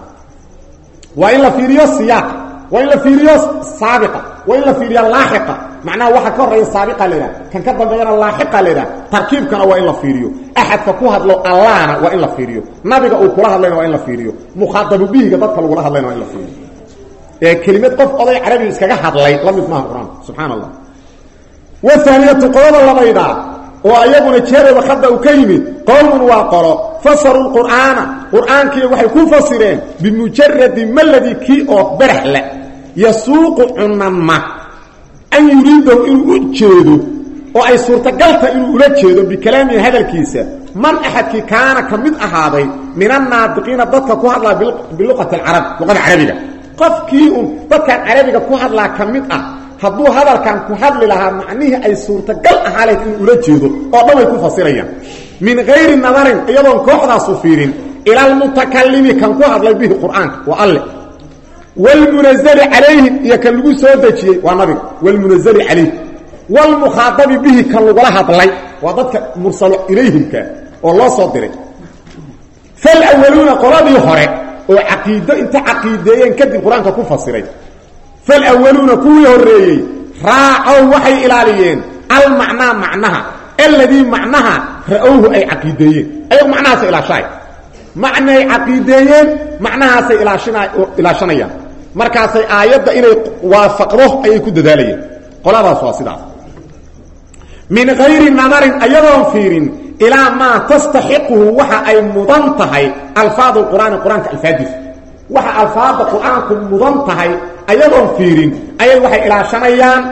waa in la fiiriyo siyaaqa waa in la fiiriyo saabiqa waa in la fiiriyo laaxiqa. Macnaha waxa ka horreeya saabiqa la kan ka dambeeyana laaxiqa la yidhaha tarkiibkana waa in la fiiriyo. Axadka ku hadlo allahna waa in la fiiriyo. Nabiga uu kula hadlayna waa in la fiiriyo. Mukhaadabu bihiga dadka lagula hadlayna waa in la fiiriyo kelimad qof oday carabi iskaga hadlay la mid maaha qur'aanka subxaana allah wahaaniyatu qolada oo ayaguna jeeraba khada u ka yimid qowmun waa qolo fasaru lqur'aana qur'aankii waxay ku fasireen bimujaradi maladi kii oo barax le. Yasuuqu cunanma an yuriidahu inuu u oo ay suurtagalta inuu ula jeedo bikalaamihi hadalkiisa man axadkii kaana ka mid ahaaday min annaadiqiina dadka ku hadlaa biluqati alcarab luqada carabiga qofkii un dadkan carabiga ku hadlaa ka mid ah hadduu hadalkan ku hadli lahaa macnihii ay suurtagal ahaaleed inuu ula jeedo oo dhan way ku fasirayaan. Min hayri nadarin iyadoon kooxdaasu fiirin ila almutakalimi kan ku hadlay bihi qur'aanka waa alle. Wlmunazali calayhi iyo kan lagu soo dejiyey waa nabiga wlmunazali calayhi wlmukhaadabi bihi kan lagula hadlay waa dadka mursalo ilayhimka oo loo soo diray. Falwaluuna qoladii hore oo caqiido inta caqiideeyeen kadib qur'aanka ku fasiray. Falwaluuna kuwii horeeyey raacow waxay ilaaliyeen almacnaa macnaha aladii macnaha ra'owhu ay caqiideeyeen. Ayagu macnahaasay ilaashaay macnay caqiideeyeen macnahaasay ilaashanayaan. Markaasay aayadda inay waafaqdo ayay ku dadaalayeen. Qoladaas waa sidaas. Min hayri nadarin ayadoon fiirin ilaa maa tastaxiquhu waxa ay mudan tahay alfaad qur'aani qur'aanka alfaadiisa waxa alfaada qur'aanku mudan fiirin ayay waxay ilaashanayaan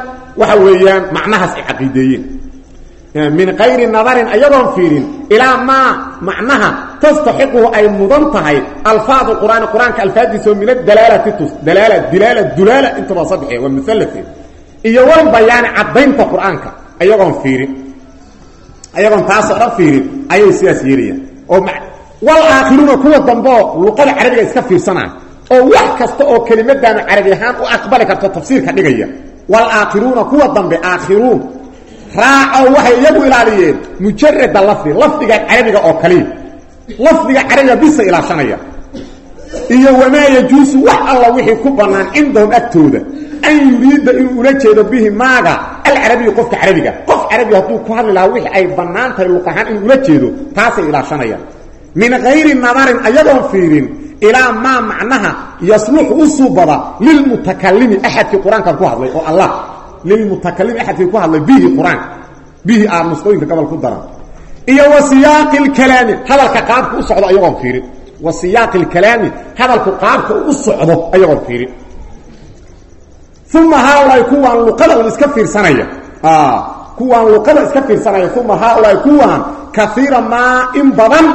waxa weeyaan macnahaas ay min kayri nadarin ayagoon fiirin ilaa maa macnaha tastaxiquhu ay mudan tahay alfaadu qur'aani qur'aanka min adalaalati tus dalaala dilaala intaba saddexe waa muallate iyo wal bayaani caddaynta ayagoon fiirin ayagoon taasoo dhan fiirin ayay sidaas yeelayaan oo wal aakhiruuna kuwa dambeo luqada carabiga iska fiirsanaya oo wax kasta oo kelimadaanu carabi ahaan u aqbali karto tafsiirka dhigaya. Wal aakhiruuna kuwa dambe aakhiruun raaco waxay iyagu ilaaliyeen mujarada lafdi lafdiga carabiga oo kaliya lafdiga carabiga bisa ilaashanaya. Iyo wamaa yajuusu wax alla wixii ku bannaan cindahum agtooda. An yuriida inuu ula jeedo bihi maaga alcarabiyu qofka carabiga carabi hadduu ku hadli lahaa ay bannaan tahay luqahaan inuu ula jeedo taasay ilaashanayaan. Min hayri nadarin ayagoon fiirin ilaa maa macnaha yasluxu u suubada lilmutakalimi axadkii qur'aankan ku hadlay oo allah. Lilmutakalimi axadkii ku hadlay bihi qur'aanka bihi aa nusqooyinka gobol ku daran. Iyo wa siyaaqi lkalaami hadalka qaabka u socdo ayagoon fiirin. Wa siyaaqi lkalaami hadalku qaabka u socdo ayagoon fiirin. Uma haaulaai kuwaan luqada iska fiirsanaya kuwaan luqada iska fiirsanaya uma haaulaai kuwaan kaiira maa in badan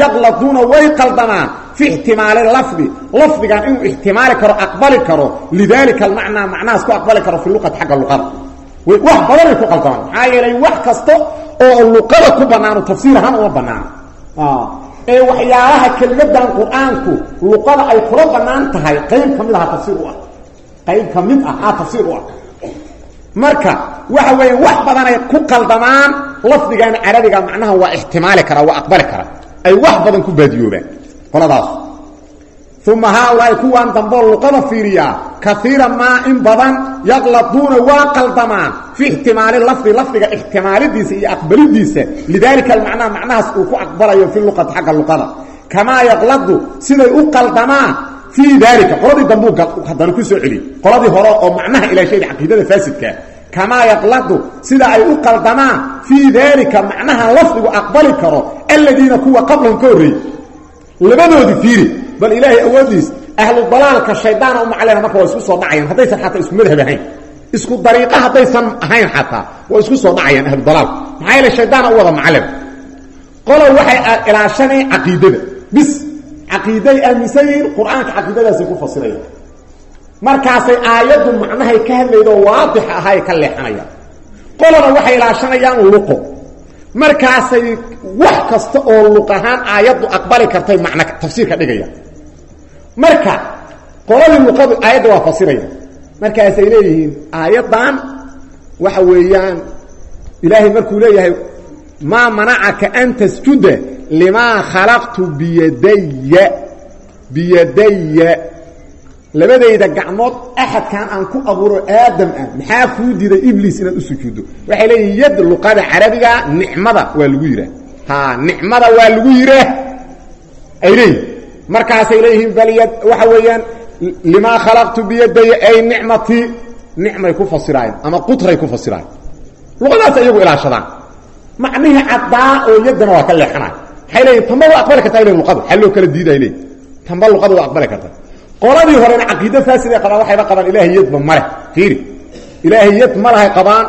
yaqladuuna way qaldamaan fi ixtimaali lafdi. Lafdigan inuu ixtimaali karo aqbali karo. Lidalika almacnaa macnahaas ku aqbali karo fi luqati xagga luqada. Wax badanay ku qaldamaan maxaa yeelay wax kasta oo luqada ku bannaano tafsiir ahaan uma bannaano ee waxyaalaha kelimadan qur'aanku luqada ay kula bannaan tahay qayb ka mid aha tafsiir u ah. Qayb ka mid ah aa tafsiir u ah marka waxa weeye wax badanay ku qaldamaan lafdigan carabiga macnaha waa ixtimaali karaa waa aqbali karaa ay wax badan ku baadiyoobaan qoladaas. Uma haaulaai kuwaan damboo luqada fiiriyaa kaiira maa in badan yaqladuuna waa qaldamaan fi ixtimaali lafdi lafdiga ixtimaalidiisa iyo aqbalidiisa. Lidalika almacnaa macnahaas uu ku aqbalayo fi luqati xagga luqada. Kamaa yaqladu siday u qaldamaan fii dalika qoladii dambuu haddana ku soo celiy qoladii hore oo macnaha ilaashayda caqiidada faasidkaa kamaa yaqladu sida ay u qaldamaan fii dalika macnaha lafdigu aqbali karo aladiina kuwa qablahum ka horreeyey labadoodii fiiri bal ilaahay awoodiis ahlu dalaalka shaydaana u macalena marka waa isku soo dhacayaan haddaysan xataa isku madhab ahayn isku dariiqa haddaysan ahayn xataa waa isku soo dhacayaan ahlu dalaalka maxaa yeele shaydaana u wada macalem qolo waxay ilaashanay caqiidada bis caqiiday aaminsan yihiin qur'aanka caqiidadaasay ku fasirayaan markaasay aayaddu macnahay ka hadlaydo waadixa ahay ka leexanayaan qolona waxay ilaashanayaan luqo. Markaasay wax kasta oo luq ahaan aayaddu aqbali kartay macna tafsiirka dhigaya. Marka qoladii luqadu aayadda waa fasiraya. Markaasay leeyihiin aayaddan waxa weeyaan ilaahay markuu leeyahay maa manacaka an tasjuda limaa khalaqtu biyadaya biyadaya labadayda gacmood axadkan aan ku abuuro aadam ah maxaa kuu diiday ibliis inaad u sujuuddo waxay leeyihiin yad luqada carabiga nicmada waa lagu yihaa ha nicmada waa lagu yihaa ay leeyihiin markaasay leeyihiin bal yad waxa weeyaan limaa khalaqtu biyadaya ay nicmatii nicmay ku fasiraayeen ama qutray ku fasiraayen luqadaas iyagu ilaashadaan macnihii caddaa oo yaddana waa ka leexanay waxay leeyihiin tamba waa aqbali kartaa le luqadu xal loo kala diiday leeyihiin tamba luqadu waa aqbali kartaa. Qoladii horena caqiido faasid ay qabaan waxayba qabaan ilaahay yadba maleh fiiri. Ilaahay yad ma lahay qabaan.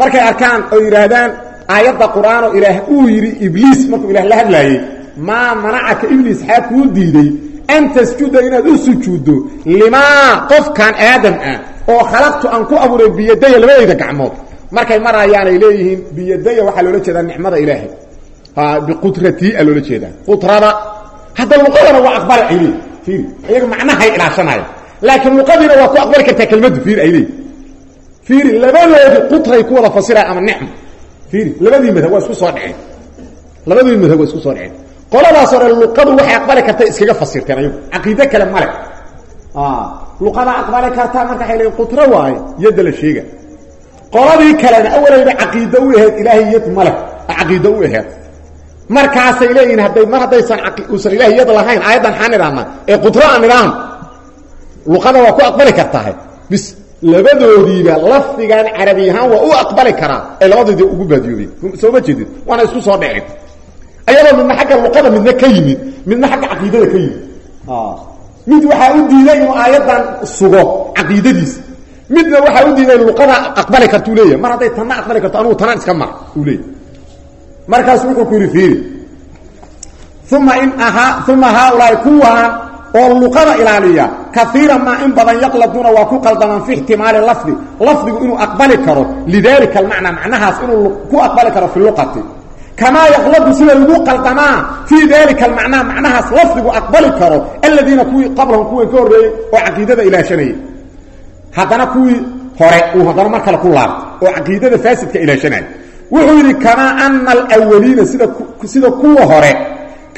Markay arkaan oo yidhaahdaan aayadda qur'aan oo ilaah uu yidhi ibliis markuu ilaah la hadlaayey maa manacaka ibliis xaa kuu diiday an tasjuda inaad u sujuuddo limaa qofkan aadam ah oo khalaqtu aan ku abuuray biyadaya labadayda gacmood. Markay marayaanay leeyihiin biyadaya waxaa loola jeedaa nicmada ilaahay biqudratii a loola jeedaa. Qudrada hadda luqadana waa aqbala ay leeyihiin fiiri iyaga macnahay ilaashanaya laakiin luqadiina waa ku aqbali kartaa kelmaddu fiiri ay leeyihiin fiiri labadoodii qutray ku wada fasiraya ama nicma fiiri labadii madhab waa isku soo dhaceen. Labadii madhab waa isku soo dhaceen. Qoladaas hore luqadu waxay aqbali karta iskaga fasirteen ayagu caqiide kale male luqada aqbali kartaa marka waxay leeyiin qutro waaye yadda la sheega. Qoladii kalena awalayba caqiide u aheyd ilaahay yad male caqiide u aheyd markaasay leeyihiin hadday mar haddaysan uusan ilahay yad lahayn aayaddan xaan idhaahna ee qutro aan luqada waa ku aqbali kartahay bis labadoodiiba lafdigan carabi ahaan waa u aqbali karaa ee labadoodii ugu baadiyoobeen soo ma jeedid waana isku soo dhicin ayadoo midna xagga luqada midna ka yimid midna xagga caqiidada ka yimid. Mid waxaa u diiday inuu aayaddan sugo caqiidadiisa midna waxaa u diiday luqada aqbali kartuu leeyahay. Mar hadday tanna aqbali karto anugu tanaan iska mar uu leeyahy markaasu wuxuu ku yidhi fiiri. Uma in ahaa uma haaulaai kuwaan oo luqada ilaaliya kaiira maa in badan yaqladuuna waa ku qaldamaan fi ixtimaali lafdi lafdigu inuu aqbali karo lidalika almacnaa macnahaas inuu ku aqbali karo fi luqati. Kamaa yaqladu sida lagu qaldamaa fii dalika almacnaa macnahaas lafdigu aqbali karo aladiina kuwii qablahum kuwii ka oo caqiidada ilaashanayay haddana kuwii hore uu haddana mar kale ku laabtay oo caqiidada faasidka ilaashanaya wuxuu yidhi kamaa ana alwaliina sida sida kuwa hore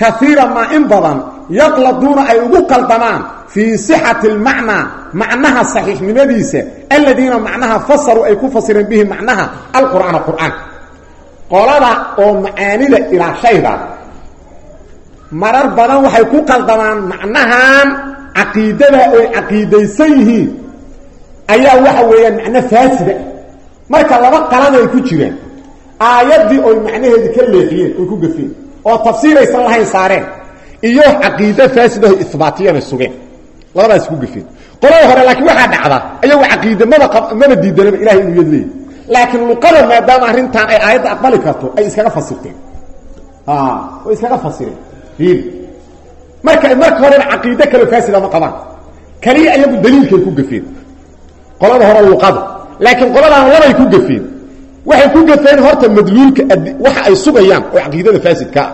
kaiira maa in badan yaqladuuna ay ugu qaldamaan fii sixati almacnaa macnaha saxiixnimadiisa aladiina macnaha fasaruu ay ku fasireen bihi macnaha alqur'aana qur'aan. Qolada oo macaanida ilaashayda marar badan waxay ku qaldamaan macnahan caqiidada oy caqiidaysan yihiin. Ayaa waxa weeyaan macno faasida. Marka laba qaladay ku jiraan aayaddii oy macnaheedi ka leexiyeen oy ku gafeen oo tafsiiraysan lahayn saareen iyo caqiide faasid oy ibaatiyeen oy sugeen. Labadaas ku gafeen qolada hore laakiin waxaa dhacda ayagu caqiide maba maba diidanaba inuu yad laakiin luqada maadaama arrintan ay aayadda aqbali karto ay iskaga fasirteen. Way iskaga fasireen. Fiiri marka marka horena caqiide kale faasida ma qabaan. Kaliya ayagu daliilkay ku gafeen qolada hore luqada. Laakiin qoladan labay ku gafeen waxay ku gafeen horta madluulka waxa ay sugayaan oo caqiidada faasidkaa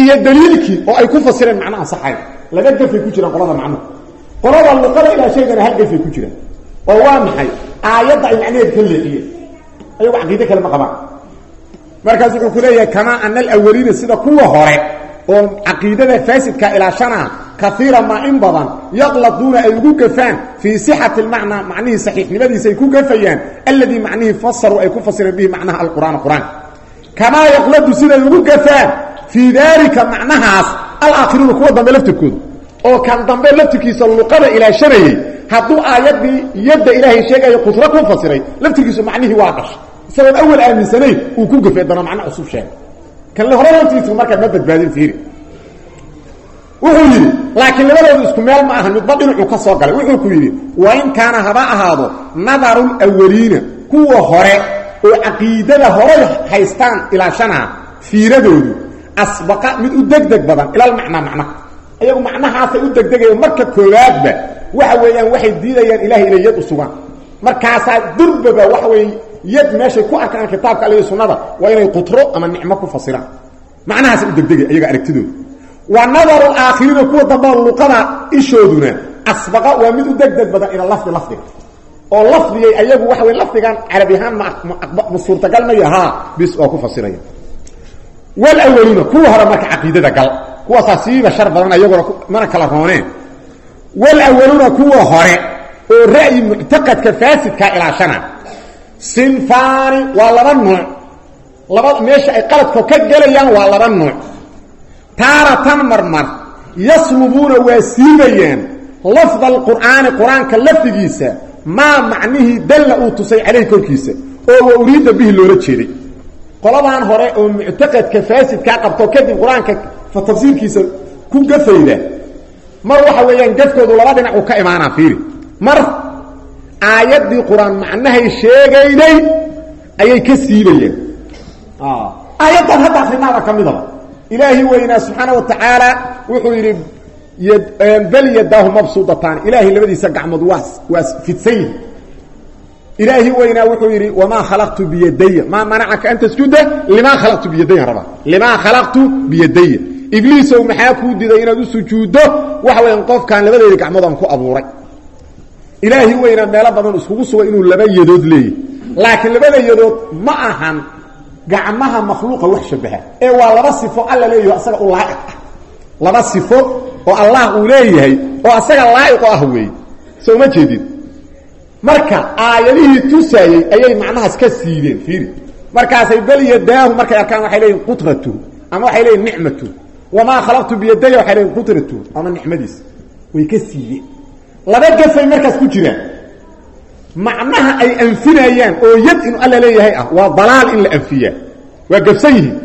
iyo daliilkii oo ay ku fasireen macno ansaxayn laba gafay ku jiraan qolada macnuhu qolada luqada ilaa shaygana hal gafay ku jiraan. Oo waa maxay? Aayadda ay macnaheed ka leexiyeen. Ayagu caqiide kale ma qabaan. Markaas wuxuu ku leeyahay kamaa ana alawaliina sida kuwa hore oo caqiidada faasidka ilaashana kaiira maa in badan yaqladuuna ay ugu gafaan fii sixati lmacnaa macnihii saxiixnimadiisa ay ku gafayaan alladii macnihii fasaruu ay ku fasireen bihi macnaha alqur'aana qur'aan. Kamaa yaqladu siday ugu gafaan fii daalika macnahaas alaakhiruuna kuwa dambe laftirkooda oo kan dambe laftirkiisa luqada ilaashanayey hadduu aayaddii yadda ilaahay sheegaya qudro ku fasiray laftirkiisu macnihii waa dhashay. Isagoon awal aaminsanayn uu ku gafay dana macno cusub sheegay. Kanle hore laftiisu markaa ma wuxuu yidhi laakiin labadoodu isku meel ma ahan midba dhinacuu ka soo galay. Wuxuu ku yidhi wa in kaana haba ahaado nadaru lwaliina kuwa hore oo caqiidada horay haystaan ilaashanaha fiiradoodu asbaqa mid u degdeg badan ilalmacnaa macnaha ayagu macnahaasay u degdegayaan marka koowaadba waxa weeyaan waxay diidayaan ilahay inay yad u sugaan. Markaasaa durbaba waxa weeye yad meeshay ku arkaan kitaabka alle sunnada waa inay qutro ama nicmo ku fasiraan. Macnahaasay u degdegay iyaga aragtidooda wa nadaru aakhiriina kuwa dambaa luqada ishooduna asbaqa waa mid u degdeg badan ila lafdi lafdiga oo lafdigay ayagu waxa wey lafdigan carabi ahaan ma suurtagal ma yahaa bis oo ku fasiraya. Walawaliina kuwa hore marka caqiidada gal kuwaasaa siiba shar badan ayaguna mana kala rooneen walawaluuna kuwa hore oo ra'yi muctaqadka faasidkaa ilaashana sinfaani waa laba nuuc laba meesha ay qaladka ka gelayaan waa laba taaratan marmar yaslubuuna waa siibayaan lafda alqur'aani qur'aanka lafdigiisa maa macnihii dalla uu tusay calayhi korkiisa oo wa uriidda bihi loola jeeday. Qoladan hore oo muctaqadka faasidkaa qabto kadib qur'aanka fa tafsiirkiisa ku gafayda. Mar waxa weeyaan gafkoodu laba dhinac uu ka imaanaa fiiri. Mar aayaddii qur'aan macnahay sheegayday ayay ka siibayeen aayaddan hadda akrinaaba ka midaba ilaahi weynaa subxaana wa tacaala wuxuu yidhi bal yadaahu mabsuudataani ilaahay labadiisa gacmood waa waa fidsan yihi ilaahi weynaa wuxuu yidhi wamaa khalaqtu biyadaya maa manacaka an tasjuda limaa khalaqtu biyadaya raba limaa khalaqtu biyadaya ibliisow maxaa kuu diday inaad u sujuuddo? Waxa weyan qofkaan labadeeda gacmood aan ku abuuray. Ilaahi weynaa meelo badan iskugu suga inuu laba yadood leeyahy laakiin labada yadood ma ahan gacmaha makhluuqa wax shabaha. Ee waa laba sifo alla leeyaho asaga u laa'iq ah. Laba sifo oo allah uu leeyahay oo asaga laa'iqo ah weeye soo ma jeedin? Marka aayadihii tusaayey ayay macnahaas ka siideen fiiri. Markaasay bal yadaahu markay arkaan waxay leeyihiin qudratuhu ama waxay leeyihiin nicmatuhu wamaa khalaqtu biyadaya waxay leeyihiin qudratuhu ama nicmadiisa. Way ka siiyeen laba gafay markaas ku jiraan macnaha ay anfinayaan oo yad inuu alla leeyahay ah waa dalaal in la anfiyaa. Waa yihiin.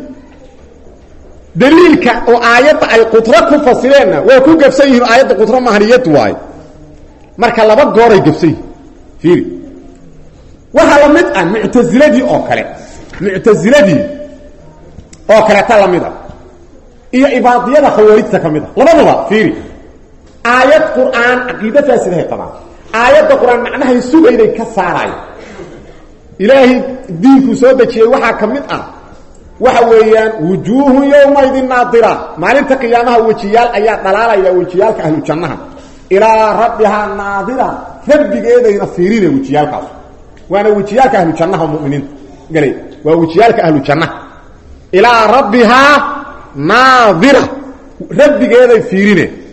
Daliilka oo aayadda ay qudro ku fasireenna waa ku gebsan yihiin aayadda qudro waayo marka laba gooray gebsan yihiin fiiri. Waxaa la mid ah muctasiladii oo kale. Muctasiladii oo kaleeta la mid a iyo ibaadiyada khawaarijta ka mid a labaduba fiiri. Aayad qur'aan caqiida faasidahay qabaan aayadda qur'aan macnahay ka saaraayo ilaahay diinkuu soo dejiyey waxaa ka ah. Waxa weeyaan wujuuhun yowmaydin naadira. Maalinta qiyaamaha wejiyaal ayaa dhalaalaya wejiyaalka ahlu jannaha. Ilaa rabbihaa naadira. Rabbigeedayna fiirina wejiyaalkaas. Waana wejiyaalka ahlu jannaha muminiinta galay. Waa wejiyaalka ahlu jannaha. Ilaa rabbihaa naadira. Rabbigeeday fiirine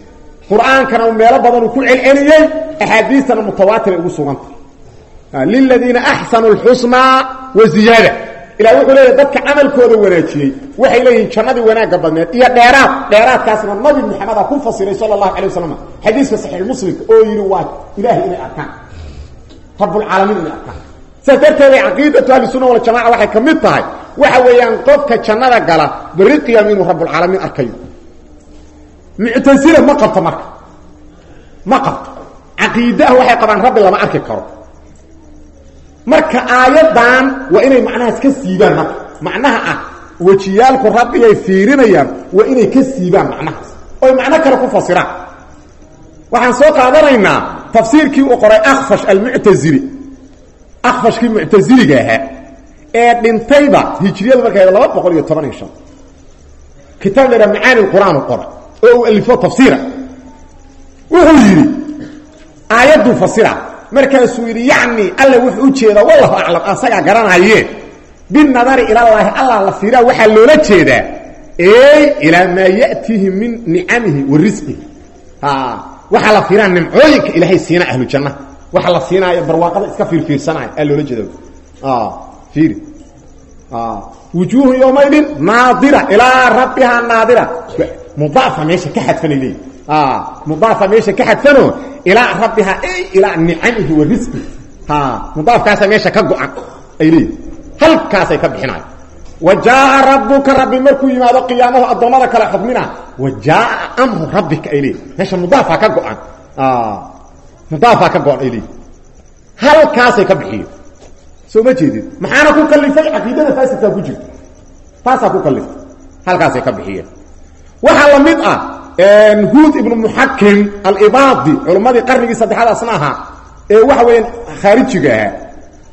qur'aankana meelo badanuu ku celceliyey axaadiistana mutawaatiray ugu suganta. Liladiina axsanuu lxusnaa wa ziyaada. Ilah wuxuu leeyahy dadka camalkooda wanaajiyey waxay leeyihiin jannadii wanaagga badneed iyo dheeraad. Dheeraadkaasna nabi maxameda ku fasiray sala allahu alay wasalam xadiiska saxiix muslimka oo yidhi waa ilaahay inay arkaan. Rabbulcaalamiin inay arkaan. Saas darteeda caqiidatu ahlisunna waljamaca waxay ka mid tahay. Waxa weeyaan qofka jannada gala beri qiyaam inuu rabbulcaalamiin arkayo muctasila ma qabto marka. Ma qabto. Caqiidaah waxay qabaan rabbi lama arki karo. Marka aayaddan waa inay macnahaas ka siibaan marka macnaha ah wejiyaalku rabbigay fiirinayaan waa inay ka siibaan macnahaas. Oy macno kale ku fasiraan. Waxaan soo qaadanaynaa tafsiirkii uu qoray akfash almuctazili akfashkii muctaziliga ahaa ee dhintayba hijriyadu markay laba boqol iyo toban iyo shan. Kitaab la oo uu alifo tafsiira. Wuxuu yidhi aayadduu fasira markaasuu yidhi yacni alle wuxuu u jeedaa wallahu aclam asagaa garanaye binadari ilallaahi allah la fiiraa waxaa loola jeedaa ey ilaa maa ya'tiihi min nicamihi wa risqihi waxaa la fiiraa nimcooyinka ilaahay siina ahlu jannaha waxa la siinaayo barwaaqada iska fiirfiirsanaya aa loola jeeda fiiri. Wujuuhu yowmaydin naadira ilaa rabbihaa naadira mudaafa meesha ka xadfanay leeyi mudaafa meesha ka xadfano ilaa rabbihaa ilaa nicamihi wa risqihi mudaafkaasa meesha ka go-an ay leeyihi halkaasay ka bixinayo wa jaaa rabbuka rabbi markuu yimaado qiyaamahu addoommada kale xukmina wa jaaa amru rabbika ay leeyihi meesha mudaafaa ka go-an mudaafaa ka go-an ay leeyihi halkaasay ka bixiyo soo ma jeedid maxaana ku kalifay caqiidada faasidkaa ku jirta taasaa ku kalifay halkaasay ka bixiyeen waxaa la mid ah huud ibnu muxakim alibaadi culummadii qarnigii saddexaad asna ahaa ee waxa weeyaan khaarijiga ahaa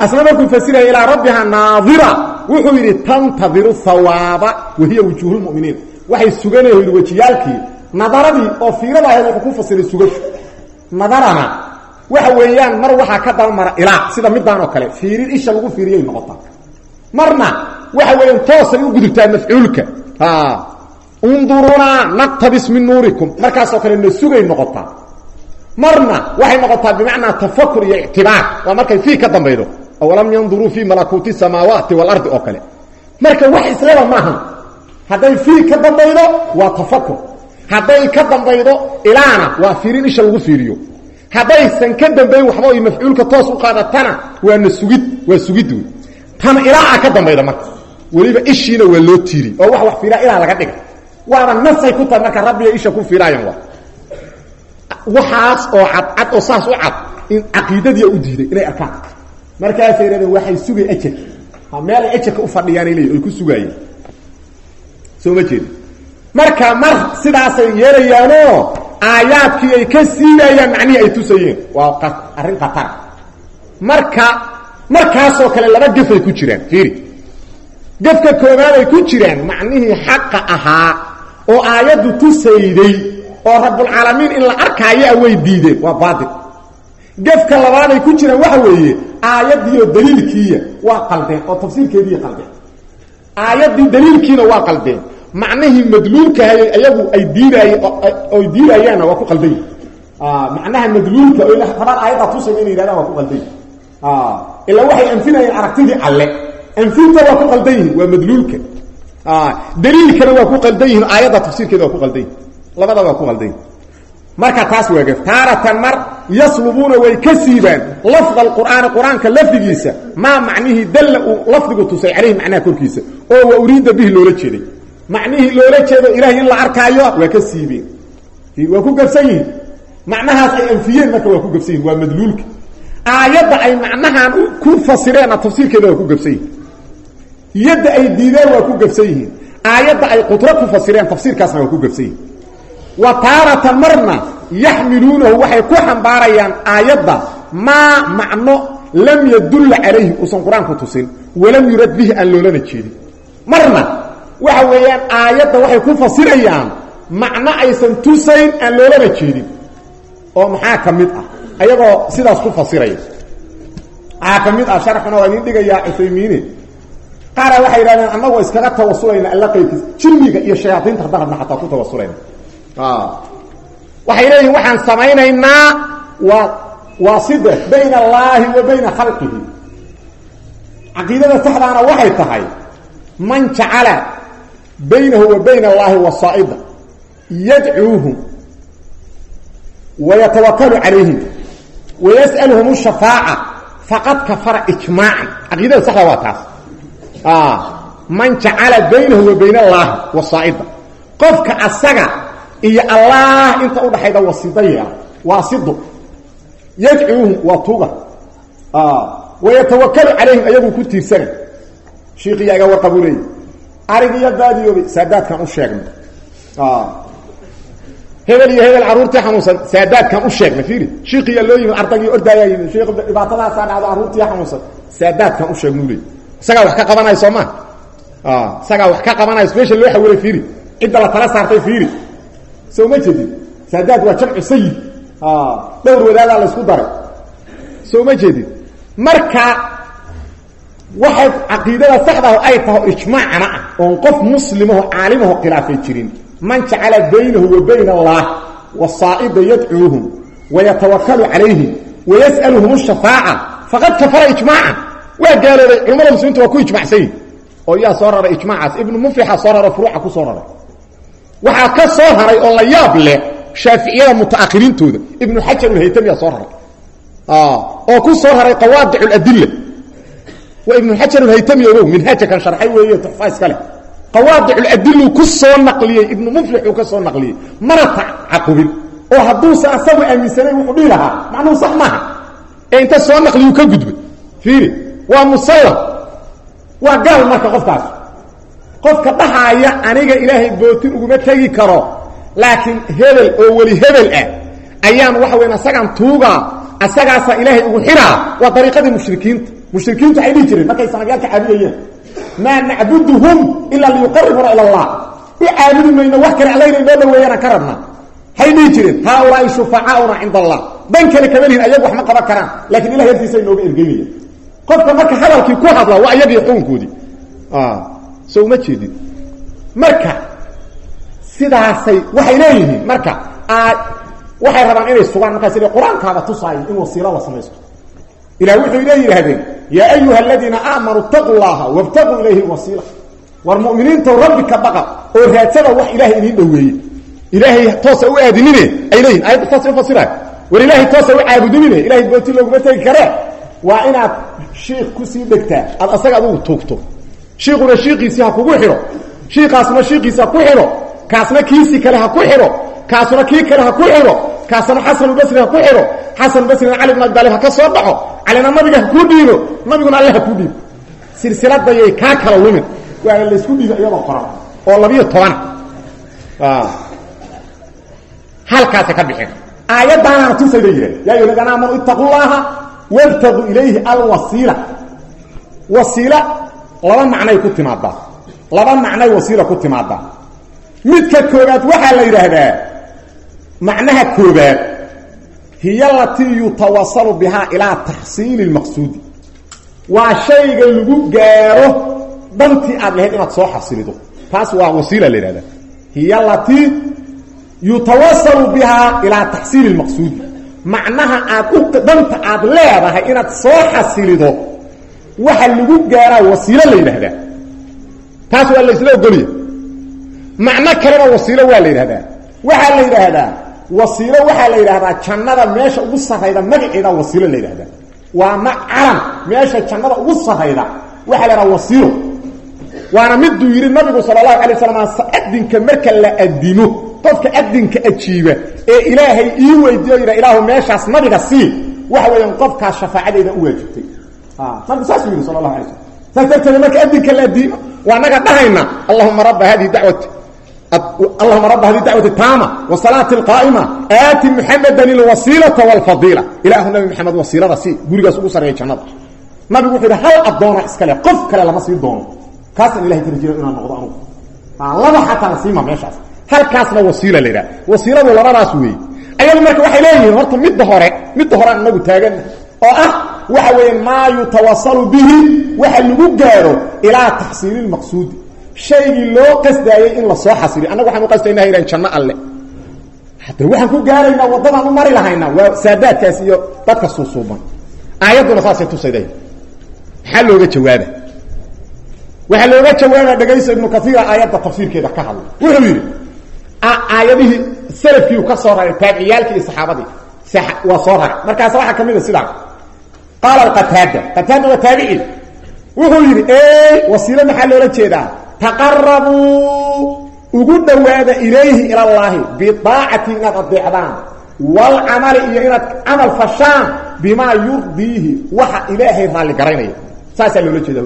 asna markuu fasiraya ilaa rabbiha naadira wuxuu yidhi tantadiru hawaaba wahiya wujuuhu lmuminiin waxay suganaya yidhi wejiyaalkii nadaradii oo fiirada ahayd wuxuu ku fasiray sugashu. Nadarana waxa weeyaan mar waxaa ka daba mara ilaa sida midaan oo kale fiirin isha lagu fiiriyay noqotaa. Marna waxa weeyaan toosay u gudubtaa mafcuulka undurunaa naktabis min nuurikum. Markaasoo kale na sugay noqotaa marna waxay noqotaa bimacnaa tafakur iyo ictibaar. Waa markay fii ka dambaydo. Awalam yanduruu fii malakuuti samaawaati waalardi oo kale. Marka wax islaba maaha hadday fii ka dambaydo waa tafakur hadday ka dambaydo ilaana waa fiirin isha lagu fiiriyo. Haddaysan ka dambayn waxba oy mafcuulka toos u qaadatana waa na sugid waa sugid wey tan ilaa ka dambayda marka. Weliba ishiina waa loo tiiri. Oo wax wax fiiraa ilaa laga dhiga waaba nasay ku tahay marka rabbiga isha ku fiiraayan waa. Waxaas oo cadcad oo saas u cad in caqiidadiia u diiday inay arkaan. Markaasay yidhahdeen waxay sugay ajarka meelay ajarka u fadhiyaanay leeyihiin oy ku sugaayeen. Soo ma marka mar sidaasay yeelayaanoo aayaadkii ay ka siidayaan macnihii ay tusayeen. Waa arrin khatara marka markaasoo kale laba gefay ku jiraan fiiri. Gefka koobaad ku jiraan macnihii xaqa ahaa oo aayaddu tusayday oo rabbulcaalamiin in la arkaayaa way diideen waa baatil gefka labaaday ku jiraan waxa weeye aayaddiioo daliilkiiya waa qaldeen oo tafsiirkeediiya qaldeen. Aayaddii daliilkiina waa qaldeen. Macnihii madluulkahay ayagu ay diidaayeen oy diidaayaanna waa ku qaldan yihiin macnaha madluulka oy rabaan aayaddaa tusayda inay yidhahdaan waa ku qaldan yihiin ilaa waxay anfinayeen aragtidii alle. Anfinta waa ku qaldan waa madluulka daliilkana waa ku qaldan yihiin aayadda tafsiirkeeda ku qaldan yihiin labada waa ku qaldan marka taas waa gef taaratan mar yaslubuuna way ka siibaan lafda alqur'aani qur'aanka lafdigiisa maa macnihii dalla lafdigu tusay calayhi macnaha korkiisa oo wa uriida bihi loola jeeday. Macnihii loola jeedo ilahay in la arkaayo waa ka waa ku gabsan yihiin. Macnahaas ay anfiyeen marka waa ku gabsan yihiin waa madluulka. Aayadda ay macnahan ku fasireenna tafsiirkeeda ku gabsan yihiin yadda ay diideen waa ku gabsan yihiin. Aayadda ay qudro ku fasireen tafsiirkaasna waa ku gabsan yihiin wa taaratan marna yaxmiluunahu waxay ku xambaarayaan aayadda maa macno lam yadulla calayhi uusan qur'aanku tusin walam yurad bihi aan loolana jeedin. Marna waxa weeyaan aayadda waxay ku fasirayaan macno aysan tusayn aan loolana jeedin. Oo maxaa ka mid ah? Ayagoo sidaas ku fasiraya. Maxaa ka mid ah? Sharxuna waa idin dhigayaa cuthaymiine qaara waxay yidhahdeen annagoo iskaga tawasulayna alla qaybkiis jinniga iyo shayaadiinta haddaan hadna xataa ku tawasulayna waxay leeyihiin waxaan samaynaynaa waa waasida bayna allaahi wa bayna khalqihi. Caqiidada saxdaana waxay tahay man jacala baynahu wa bayna allaahi wasaa'ida yadcuuhum wayatawakalu calayhim wayas'aluhum shafaaca faqad kafara ijmaacan. Caqiidada saxda waa taas man jacala baynahu wa bayna allaahi wasaa'ida. Qofka asaga iyo allah inta udhaxayda wasida yeela waasido yadcuuhum waa tuga wayatawakalu calayhim ayaguu ku tiirsana. Shiikiya iga warqabuu leeyi arig iyo baadiyoobay saadaadkan u sheegnay hebel iyo hebel carruurtii xanuunsan saadaadkan u sheegnay fiiri. Shiikiya loo yimid ardagii ordaayaa yimid shiik dhibaatadaasaa dhacdo carruurtii xanuunsan saadaadkan u sheegnuu isagaa wax ka qabanaya soo maa isagaa wax ka qabanaya meesha loo xawilay fiiri. Cidda la tala saartay fiiri. Soo ma jeedin saadaad waa jamcu sayid. Dhowr wadaadaa la isku daray. Soo ma marka waxay caqiidada saxdaah ay tahay ijmaacana ah qof muslimaho caalimaho khilaafay jirin. Man jacala baynahu wa bayna allah wasaa'ida yadcuuhum wayatawakalu calayhim wayas'aluhum shafaaca faqad kafara ijmaacan waa gaaloobay culamada muslimiinta waa ku ijmacsan yihiin oo yaa soo raray ijmaacaas. Ibnu muflixa soo raro furuuca ku soo raray. Waxaa ka soo haray oo la yaab leh shaaficiyada mutaakhiriintooda. Ibnu xajar ulhaytamiya soo raray. Oo ku soo raray qawaadic اladila waa ibnu xajar ulhaytami ogow minhaajakan sharxay weeye tuxfa iska leh. Qawaadic اladilu ku soo naqliyey ibnu muflixuu ka soo naqliyey. Mana tacaqubin. Oo hadduusan asagu aaminsanayn wuxuu dhihi lahaa macnuhu sax maaha. Ee inta soo naqliyuu ka gudbay. Fiiri waa musallam waa gaal marka qofkaas. Qofka dhahaaya aniga ilaahay bootin uguma tegi karo. Laakiin hebel oo weli hebel ah ayaan waxa weyn asagaan tuugaa asagaasaa ilaahay ugu xiraa waa dariiqadii mushrikiinta. Mushrikiintu waxay dhihi jireen markay sanabyaalka caabudayeen maa nacbuduhum ilaa liyuqaribuna ila allah. U caabudi mayno wax kale allayna inoo dhaweeyaanaan ka rabna. Hay dhihi jireen haaulaai shufacaauna cinda allah. Dan kale kama lihin ayagu wax ma qaban karaan. Lakiin ilahay agtiisa inooga ergeynaya qofka marka hadalkii ku hadla waa iyagii xukunkoodii so uma jeedin. Marka sidaasay waxay leeyihiin marka waxay rabaan inay sugaan markaas qur'aankaaba tusaayo in la samaysto. Ilah wuxuu ina yidhaahdeen yaa ayuha aladiina aamanuu itaquu llaha wabtaquu ilayhi wasiila. War mu'miniinta rabbi ka baqa oo raadsada wax ilaahay idiin dhoweeye ilaahay toosa u aadinine ay leeyihiin ayadda taasay ufasiraan war ilaahay toosa u caabudinine ilahay booti looguma tegi karee waa inaad shiik ku sii dhegtaa. Aad asaga adugu tuugto shiikuna shiikiisii ha kugu xidho. Shiikaasna shiikiisi ku xidho. Kaasna kiisii kale ha ku xidho. Kaasuna kii kale ha ku xidho. Kaasna xasanulbasri ha ku xidho. Xasanulbasrina cali bn abdaalib ha ka soo dhaco calina nabiga ha kuu dhiibo. Nabiguna alle ha kuu dhiibo. Silsiladayay kaa kala lumin. Waana laysku dhiibo iyadoo qoran. Oo labiyo toban. Halkaasa ka bixin. Aayaddaanana tusay bay yidhahd yaa ladina aamanu llaha wabtaguu ilayhi alwasiila. Wasiila laba macnay ku timaadaa laba macnay wasiila ku timaadaa midka koobaad waxaa la yidhaahdaa macnaha koobaad hiy alatii yutawasalu bihaa ilaa taxsiili lmaqsuudi waa shayga lagu gaaro dantii aad lahayd inaad soo xasilido. Taas waa wasiila la yidhahdaa hiy alatii yutawasalu bihaa ilaa taxsiili lmaqsuudi macnaha aad danta aad leedahay inaad soo xasilido waxa lagu gaaraa wasiilo la yidhaahdaa. Taas waa la isla ogoliya macno kalena wasiilo waa la yidhahdaa waxaa la yidhaahdaa wasiilo waxaa la yidhahdaa jannada meesha ugu sarrayda magaceeda wasiilo la yidhahdaa waa ma calam meesha jannada ugu sarrayda waxaa la yidhahdaa wasiilo. Waana miduu yidhi nabigu sala allahu alay waslam marka la adimo qofka adinka ajiiba ee ilaahay ii weydiiyo yidha ilaahu meeshaas nabiga sii. Waxa weeyaan qofkaas shafaacadeeda u waajibtay. Nabigu saasuu yidhi sala allahu alay slam saas darteeda marka adinka la adimo waa naga dhahayna allahuma rabba hadihi dacwati allahuma rabba hadihi dacwati taama wasalaati alqaa'ima aati muxamadan ilwasiilata walfadiila. Ilaahu nabi maxamed wasiilada sii gurigaas ugu sarreeya jannada. Nabigu wuxuu yidhi hal addoona iskale qof kale lama sii doono. Kaasaan ilahay rajina inaan noqdo anugu. Laba xataa la siima meeshaas halkaasna wasiila la yidhaha. Wasiiladu labadaas weeye ayadu marka waxay leeyihiin horta midda hore midda hore aan inagu taaganna oo ah waxa weeye maa yutawasalu bihi waxa lagu gaaro ilaa taxsiili lmaqsuudi shaygii loo qasdaayey in la soo xasiliyo. Annaga waxaan u qasdayna ihahan janno alle. Hade waxaan ku gaaraynaa waddadaan u mari lahaynaa. Waa saadaadkaas iyo dadka suusuuban. Aayadduna saasay tusayday maxaa looga jawaaba waxaa looga jawaaba dhegayso ibnu kaiira aayadda tafsiirkeeda ka hadla wuxuu yidhi aayadihii salafkiiu ka soo raray taabiciyaalkii iyo saxaabadii waa soo raray. Markaas waxaa ka mid a sidaa. Qaala qataada qataada waa taabici. Wuxuu yidhi wasiilo maxaa loola jeedaa? Taqarabuu ugu dhowaada ilayhi ila allaahi biaacati inaad adeecdaan walcamali iyo inaad camal fashaan bimaa yurdiihi. Waxa ilaahay raalli garaynaya. Saasaa loola jeeda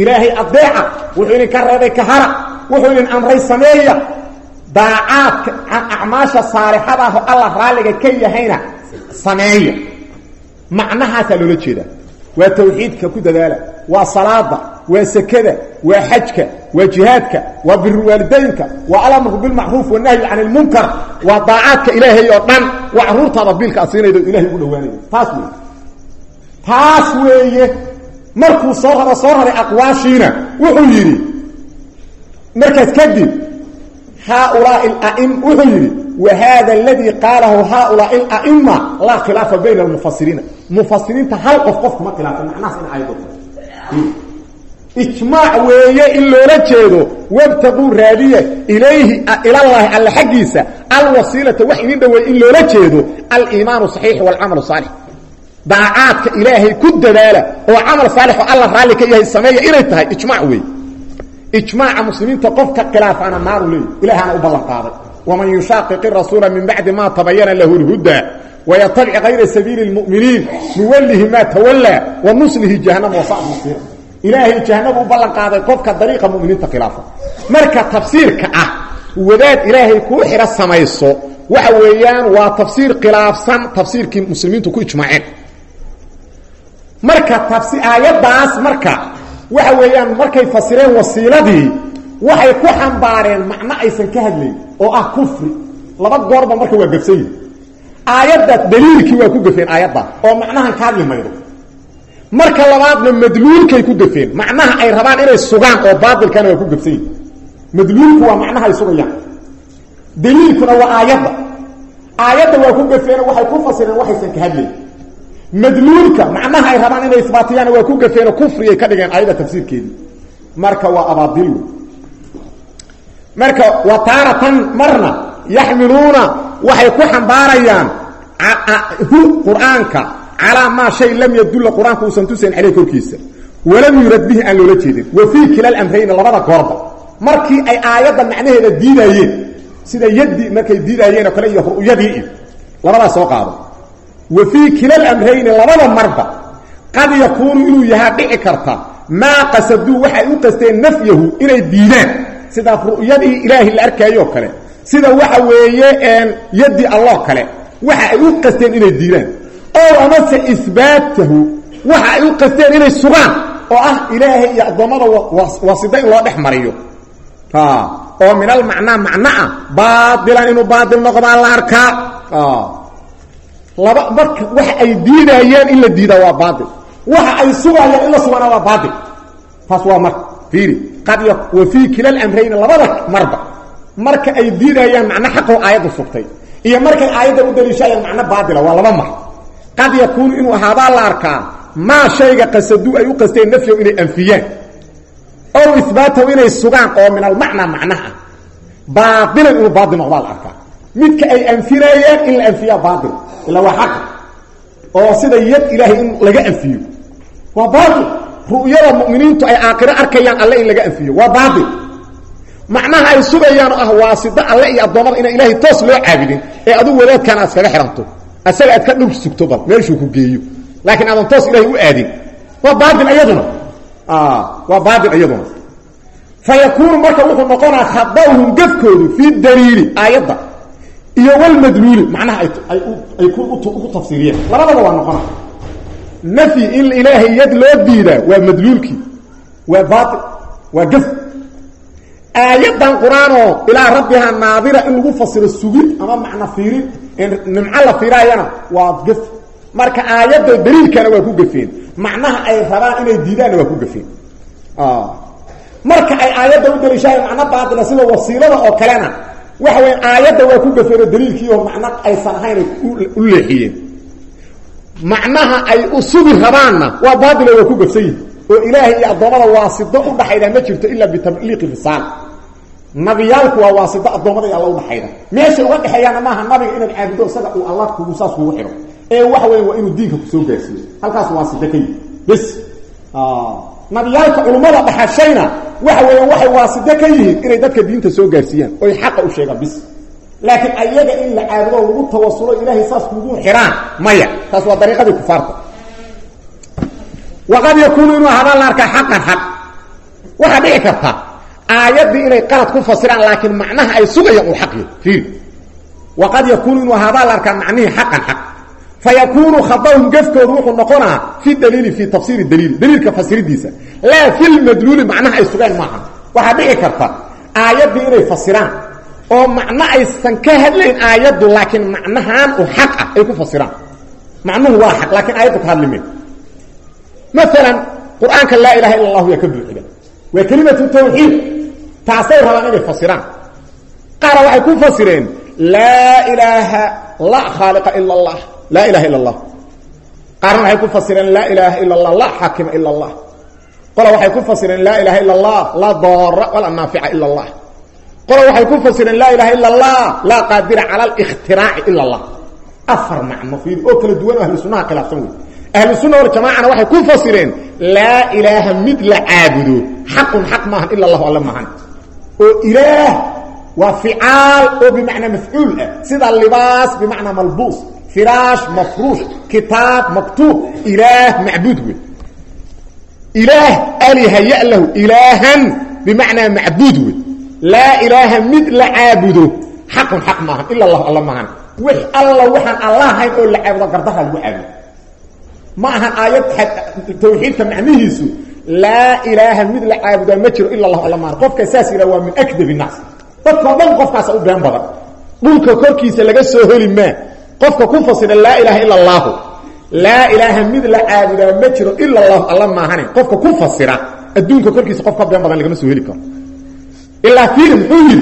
ilaahay adeeca wuxuu idin ka reebay kahara wuxuu idin amray sameeya daacaadka acmaasha saalixada ah oo alla raalliga ka yahayna sameeya. Macnahaasaa loola jeedaa. Waa tawxiidka ku dadaala waa salaada waa sekada waa xajka waa jihaadka waa birulwaalidaynka waa alamru bilmacruuf wanahyi can ilmunkar waa daacaadka ilaahay oo dhan waa caruurtaada biilka ad siinayda ilahay ugu dhawaanaya taas wey taas weeye markuu soo raro soo raray aqwaashiina wuxuu yidhi markaas kadib haaulaai aim wuxuu yidhi wa hada aladii qaalahu haaulaai alaima laa khilaafa bayna almufasiriina mufasiriinta hal qof qof kuma khilaafay macnahaas in ayado ijmaac weeye in loola jeedo wabtaquu raadiya ilayhi ilallaahi alla xaggiisa alwasiilata wax idin dhaweey in loola jeedo aliimaanu saxiix walcamalu saalix daacaadka ilaahay ku dadaala oo camal saalix oo alla raalli ka yahay sameeya inay tahay ijmaac weeye ijmaaca muslimiinta qofka khilaafaana naaru leeyi ilaahana u ballan qaaday. Waman yushaaqiqi rasuula min bacdi ma tabayana lahu lhuda wayatabic kayra sabiili اlmu'miniin nuwallihi maa tawallaa wa nuslihi jahannama wasaat masiira ilaahay jahannabu u ballan qaaday qofka dariiqa muminiinta khilaafa. Marka tafsiirka ah wadaad ilaahay kuu xidho samayso waxa weeyaan waa tafsiir khilaafsan tafsiirkii muslimiintu ku ijmaaceen. Marka tafsi aayaddaas marka waxa weeyaan markay fasireen wasiiladii waxay ku xambaareen macno aysan ka hadlayn oo ah kufri. Laba goorba marka waa gafsan yihi aayadda daliilkii waa ku gafeen aayadda oo macnahan ka hadli maydo. Marka labaadna madluulkay ku gafeen macnaha ay rabaan inay sugaan oo baatilkana waa ku yihiin madluulku waa macnaha ay sugayaan. Daliilkuna waa aayadda. Aayadda waa ku gafeen waxay ku fasireen waxaysan ka hadlayn madluulka macnaha ay rabaan inay isbaatiyaan waa ku gafeen oo kufriyay ka dhigeen aayadda tafsiirkeedii. Marka waa abaadil. Marka wa taaratan marna yaxmiluuna waxay ku xambaarayaan hu qur'aanka calaa maa shay lam yadulla qur'aanku uusan tusayn caleyh korkiisa. Walam yurad bihi aan loola jeedin. Wa fii kila lamrayni labada goorba. Markii ay aayadda macnaheeda diidaayeen sida yaddi markay diidaayeen oo kale iyo ru'yadii iyo soo qaado wa fii kila lamrayni labada marba qad yakuunu inuu yahaa dhici karta maa qasaduu waxay u qasteen nafyahu inay diidaan sida ru'yadii ilaahi la arkaayoo kale sida waxa weeye yaddi alloo kale waxa ay u qasteen inay diidaan oo amase isbaatahu waxa ay u qasteen inay sugaan oo ah ilaahay iyo addoommada wasida in loo dhex mariyo. Oo min almacnaa macno ah inuu baail noqdaa la laba marka waxa ay diidayeen in la diidaa waa baail waxa ay sugayaan in la sugaana waa baail taas waa fiiri. Qad wa fii kila lamrayni labada marba. Marka ay diidayaan macno xaqoo aayadda sugtay. Iyo markay aayadda u daliishayaan macno baatila waa laba mar. Qad yakuunu inuu ahaadaa la arkaa maa shayga qasaduu ay u qasteen nafyahu inay anfiyaan. Ow ibaatahu inay sugaan oo min almacnaa macnaha. Baailan inuu baail noqdaa arkaa midka ay anfinayeen in la anfiyaa baail ila waa xaqa oo sida yad ilaahay in laga anfiyo. Waa baail ru'yada mu'miniintu ay aakhiro arkayaan alle in laga anfiyo. Waa baatil. Macnaha ay sugayaan oo ah waasida alle iyo addoommada inaan ilaahay toos loo caabudin ee adigu wadaadkaan aad iskaga xihanto asaga aad ka dhur sugto bal meeshuu ku geeyo. Laakiin aadan toos ilahay u aadin. Waa baatil iyaduna. Waa baatil iyaduna. Fa yakuunu iyo walmadluuli macnaha ay ku tafsiiriyeen. Labadaba waa noqona. Nafyi in ilaahay yad loo diidaa waa madluulkii waa baail waa gaf. Aayaddan qur'aanoo ilaa rabbiha naadira in lagu fasiro sugid ama macna fiirin nimco la fiiraayana waa gaf. Marka aayadda daliilkana waa ku gafeen. Macnaha ay rabaan inay diidaanna waa ku gafeen. Marka ay aayadda u daliishahay macno baatila sida wasiilada oo kalena waxa weya aayadda waa ku gafeenoo daliilkiioo macno aysan ahayn u leexiyeen. Macnaha ay u sugi rabaanna waa baatilo waa ku gafsan yihiin oo ilaahay iyo addoommada waasido u dhaxayda ma jirto ilaa bitabliiqi risaal nabiyaalku waa waasido addoommada iyo alla udhaxayda meesha uga dhexeeyaana maaha nabiga inaad caabudo isaga uu alla kugu saas kugu xidho ee waxa weya waa inuu diinka ku soo gaarsiiyo. Halkaas waasida ka yihi bes nabiyaalka culummada dhaxashayna waxa weeyaan waxay waaside ka yihiin inay dadka diinta soo gaarsiiyaan oy xaqa u sheegaan bis. Laakiin ayaga in la caabudo lagu tawasulo ilaahay saas kugu xidhaan maya. Taas waa dariiqadii kufaarta. Waqad yakuunu inuu ahaadaan la arkaa xaqan xaq. Dhici karta aayaddii inay qalad ku fasiraan laakiin macnaha ay sugayaan uu xaq waqad yakuunu inuu ahaadaan la arkaa macnihii xaqan xaq fayakunu khadahum gafkoodu wuxuu noqonaa fi daliili fi tafsiiri daliili daliilka fasiridiisa laa fi lmadluuli macnaha ay sugeen maaha waxaa dhici karta aayaddii inay fasiraan oo macno aysan ka hadlayn aayaddu laakiin macnahaan u xaq ah ay ku fasiraan macnuhu waa xaq laakiin aayaddu ka hadli mayn maalan qur'aanka laa ilaha illa allahu yaa ka buuxida waa kelimatu tawxiid taasay rabaan inay fasiraan qaara waxay ku fasireen laa ilaaha la khaaliqa ila allah laa ilaha ila allah qaarna waxay ku fasireen laa ilaaha ila allah laa xaakima ila allah qola waxay ku fasireen laa ilaha ila allah laa daara walaa naafica ila allah qola waxay ku fasireen laa ilaha ila allah laa qaadira cala اlاkhtiraaci ila allah afar macno fiiri oo kala duwan ahlu sunaha khilaafsan wey ahlu sunna waljamacana waxay ku fasireen laa ilaaha mid la caabudo. Xaqun xaq maahan ila allahu alle maahan. Oo ilaah waa ficaal oo bimacnaa mafcuul ah. Sida libaas bimacnaa malbuus firaash mafruush kitaab maktuub ilaah macbuud wey ilaah aliha yalahu ilaahan bimacnaa macbuud wey laa ilaaha mid la caabudo xaqun xaq maahan ila allahu alla maahan wix alla waxaan alla ahayn oo la caabudo gardaha lagu caabudo. Ma ahan aayad tawxiidka macnihiisu laa ilaaha mid la caabudaa ma jiro ila allahu alla maahan qofka saas yidhaha waa min akdab innaas dadkao dhan qofkaasa u been badan. Dhulka korkiisa laga soo heli maa qofka ku fasira laa ilaaha ila allaahu laa ilaaha mid la caabudaa ma jiro ila allahu alla maahane. Qofka ku fasira adduunka korkiisa qof ka been badan lagama soo heli karo. Ilaa fiiri muxuu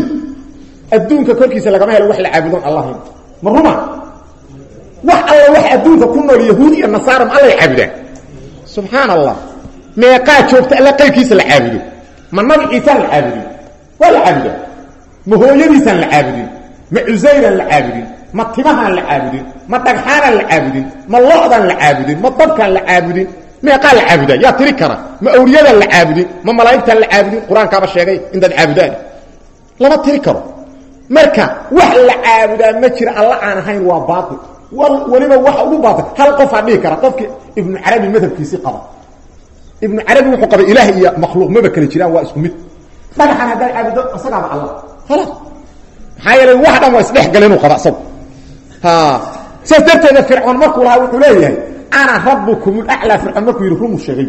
adduunka korkiisa lagama helo wax la caabudoon allahayn ma ruma? Wax alla wax adduunka ku nool yahuud iyo nasaara ma allay caabudaan? Subxaan allah meeqaa joogta alla la caabudo. Ma nabi ciisaan la caabudin? Waa la caabudaa ma hooyadiisaan la caabudin? Ma cusayraan ma timahaan la caabudin ma dhagxaanaan la caabudin ma lo-daan la caabudin ma dabkaan la caabudin meeqaa la caabudaa yaa tiri kara ma awliyadaan la caabudin ma malaa'igtaan la caabudin qur'aankaaba sheegay intaad caabudaan lama tiri karo. Marka wax la caabudaa ma jira alla aan ahayn waa baail weliba waxa ugu baatil. Hal qofaa dhihi kara qofkii ibnu carabi madhabkiisii qaba. Ibnu carabi wuxuu qaba ilaah iyo makhluuq maba kala jiraan waa isku mid. Dhagaxan haddaa caabudo isagaaba alla. Khalaas maxaa yeelay wax dhan waa isdhex gala inuu qaba isagu saas darteeda fircoon markuu lahaa wuxuu leeyahay ana rabukum laclaa fircoon markuu yidhi rumu sheegay.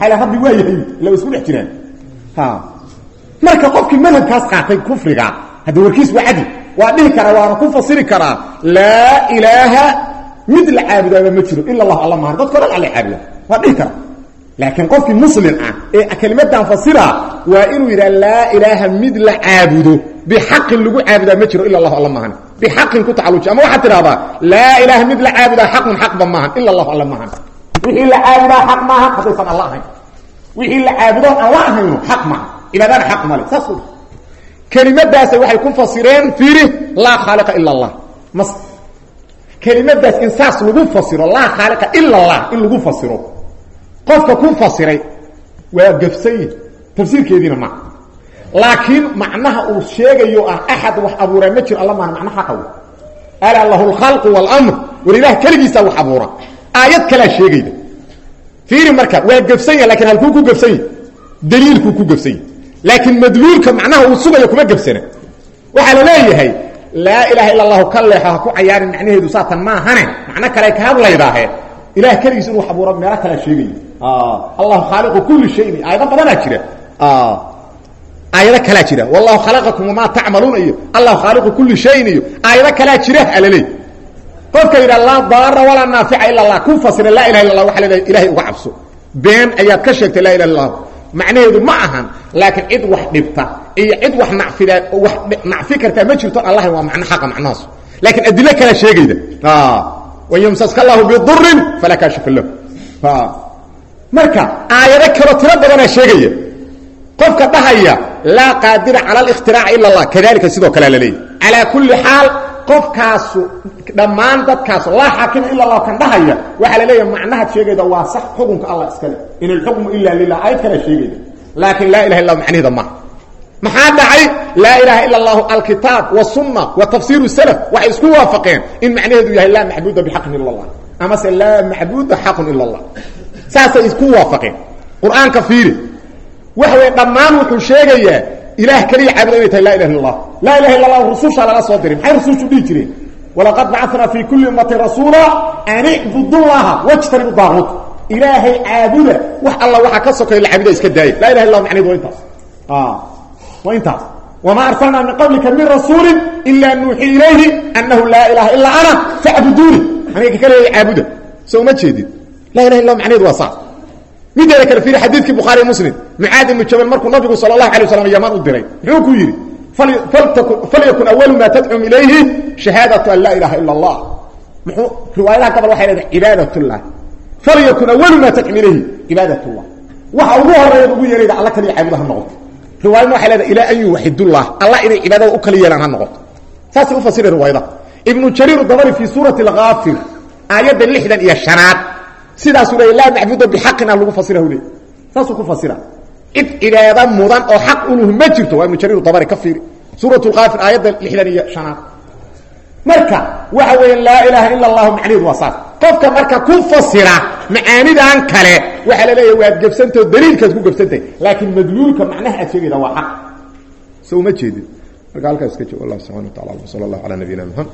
Maxaa rabbi waa yahay ila isku dhex jiraan. Marka qofkii madhabkaas qaatay kufriga hadda warkiis waa cadi waa dhihi karaa waana ku fasiri karaa laa ilaaha mid la caabudaaba ma jiro ila allahu alla mahan dadko dhan alla caabuda waa dhihi karaa. Laakiin qofkii muslim ah ee kelimadan fasira waa inuu yidhaha laa ilaaha mid la caabudo bixaqin lagu caabudaa ma jiro ila allahu alla maahan bixaqin ku tacaluji ama waxaad tidhahdaa laa ilaaha mid la caabudaa xaqun xaqba maahan ila allahu alla maahan wixii la caabudaa xaq maahan haddaysan alla ahayn wixii la caabudoon alla ahayno xaq maaha cibaadana xaq male saas u kelimadaas waxay ku fasireen fiiri laa khaaliqa ila allah mas kelimadaas in saas lagu fasiro laa khaaliqa ila allah in lagu fasiro qofka ku fasiray waa gafsanyi tafsiirkeediina ma laakiin macnaha uu sheegayo ah axad wax abuuraa ma jiro alla maana macno xaqa wey alaa lahu lkhalqu waalamr war ilaah keligiisaa wax abuura. Aayad kalaa sheegayda. Fiiri marka waa gafsanya laakiin halkuu ku gafsanya daliilkuu ku gafsanya laakiin madluulka macnaha uu sugayo kuma gafsana waxaa la leeyahay laa ilaha ila allahu ka leexo ha ku cayaarin macnaheedu saatan maahane. Macno kale ka hadlaydaahe. Ilah keligiis inuu wax abuura meelo kalea sheegaya allahu khaaliqu kulli shayin. Aayado badanaa jira aayado kalaa jira. Wallahu khalaqakum wamaa tacmaluuna iyo allahu khaaliqu kulli shayin iyo aayado kalaa jira alaleey. Qofka yidha laa daara walaa naafica ila allah. Ku fasira laa ilaha illa allah waxa leedahay ilahay uga cabso. Been ayaad ka sheegtay laa ilaha illa allah. Macnaheedu ma ahan laakiin cid wax dhibta iyo cid wax nacfida wax nacfi kartaa ma jirto allah waa macno xaqa macnahaas. Laakiin adilo kala sheegayda. Wan yamsaska allahu bidurin falaa kaashifa lahu. Marka aayado kaloo tiro badanaa sheegaya qofka dhahaya laa qaadira cala اlاkhtiraac ila اllah kadalika sidoo kalea laleeyahy calaa kuli xaal qofkaasu dhammaan dadkaas laa xaakima ila اllah kan dhahaya waxaa la leeyahay macnahaad sheegayda waa sax xukunka allah iskale in alxukmu ila lilah ayad kalea sheegayda laakiin laa ilaha illa macnaheeda maha maxaa dhacay laa ilaha ila اllahu alkitaab wالsuna wa tafsir اslf waxay isku waafaqeen in macnaheedu yahay laa macbuda bxaqin ila اllah amase laa macbuda xaqun ila اllah saasay isku waafaqeen qur-aanka fiiri waxa wey dhammaan wuxuu sheegayaa ilaah keliya caabuda inay tahay laa ilaha illa allah laa ilaha illa allah rususha laga soo diray maxay rusushu dhihi jireen walaqad bacatnaa fii kulli ummatin rasuula an icbudu llaha wajtanibu daaquut ilaahay caabuda wax alla waxaa ka sokeeya la caabuda iska daaya laa ilaha illa macneed waa intaas waa intaas wamaa arsalnaa min qablika min rasuuli ila nuuxii ilayhi annahu laa ilaha ilaa ana facbuduuni aniga kaleeya caabuda so uma jeedid laa ilaha illa macneed waa saas mideeda kale fiiri xadiidkii bukhaari muslim. Mucaad ibnu jabal markuu nabigu sala allahu alay waslam yaman u diray muxuu ku yidhi falyakun awalu maa tadcum ilayhi shahaadatu an laa ilaha ila allah muxuu riwaayadaha gabal waxay leedahay cibaadat llah falyakun awalu maa tadcum ilayhi. Cibaadat llah waxa ugu horeeyaad ugu yeerayda alla kaliya caabuda ha noqoto. Riwaayadna waxay leedahay ilaa an yuwaxidullah. Allah inay cibaadada u kala yeelaan ha noqoto. Saasay u fasira riwaayadaha. Ibnu jariir dabari fii suurati alkaafir aayadda lixdan iyo shanaad sidaasuu leeya laa macbuda bixaqina lagu fasira le saasuu ku fasira. Cid cibaado mudan oo xaq uluhu ma jirto. Waa ibnu jariir dabari ka fiiri. Suurat lkaafir aayadda lixdan iyo shanaad. Marka waxa weya laa ilaaha ila allahu macnaheedu waa saas. Qofka marka ku fasira macaanidan kale waxaa la leeyahy waad gebsantao daliilkaad ku gebsantahay laakiin madluulka macnaha aad sheegayda waa xaq. So uma jeedin. Marka halkaas iska jog allah subxana wa tacala sala allahu calaa nabiyina muxamed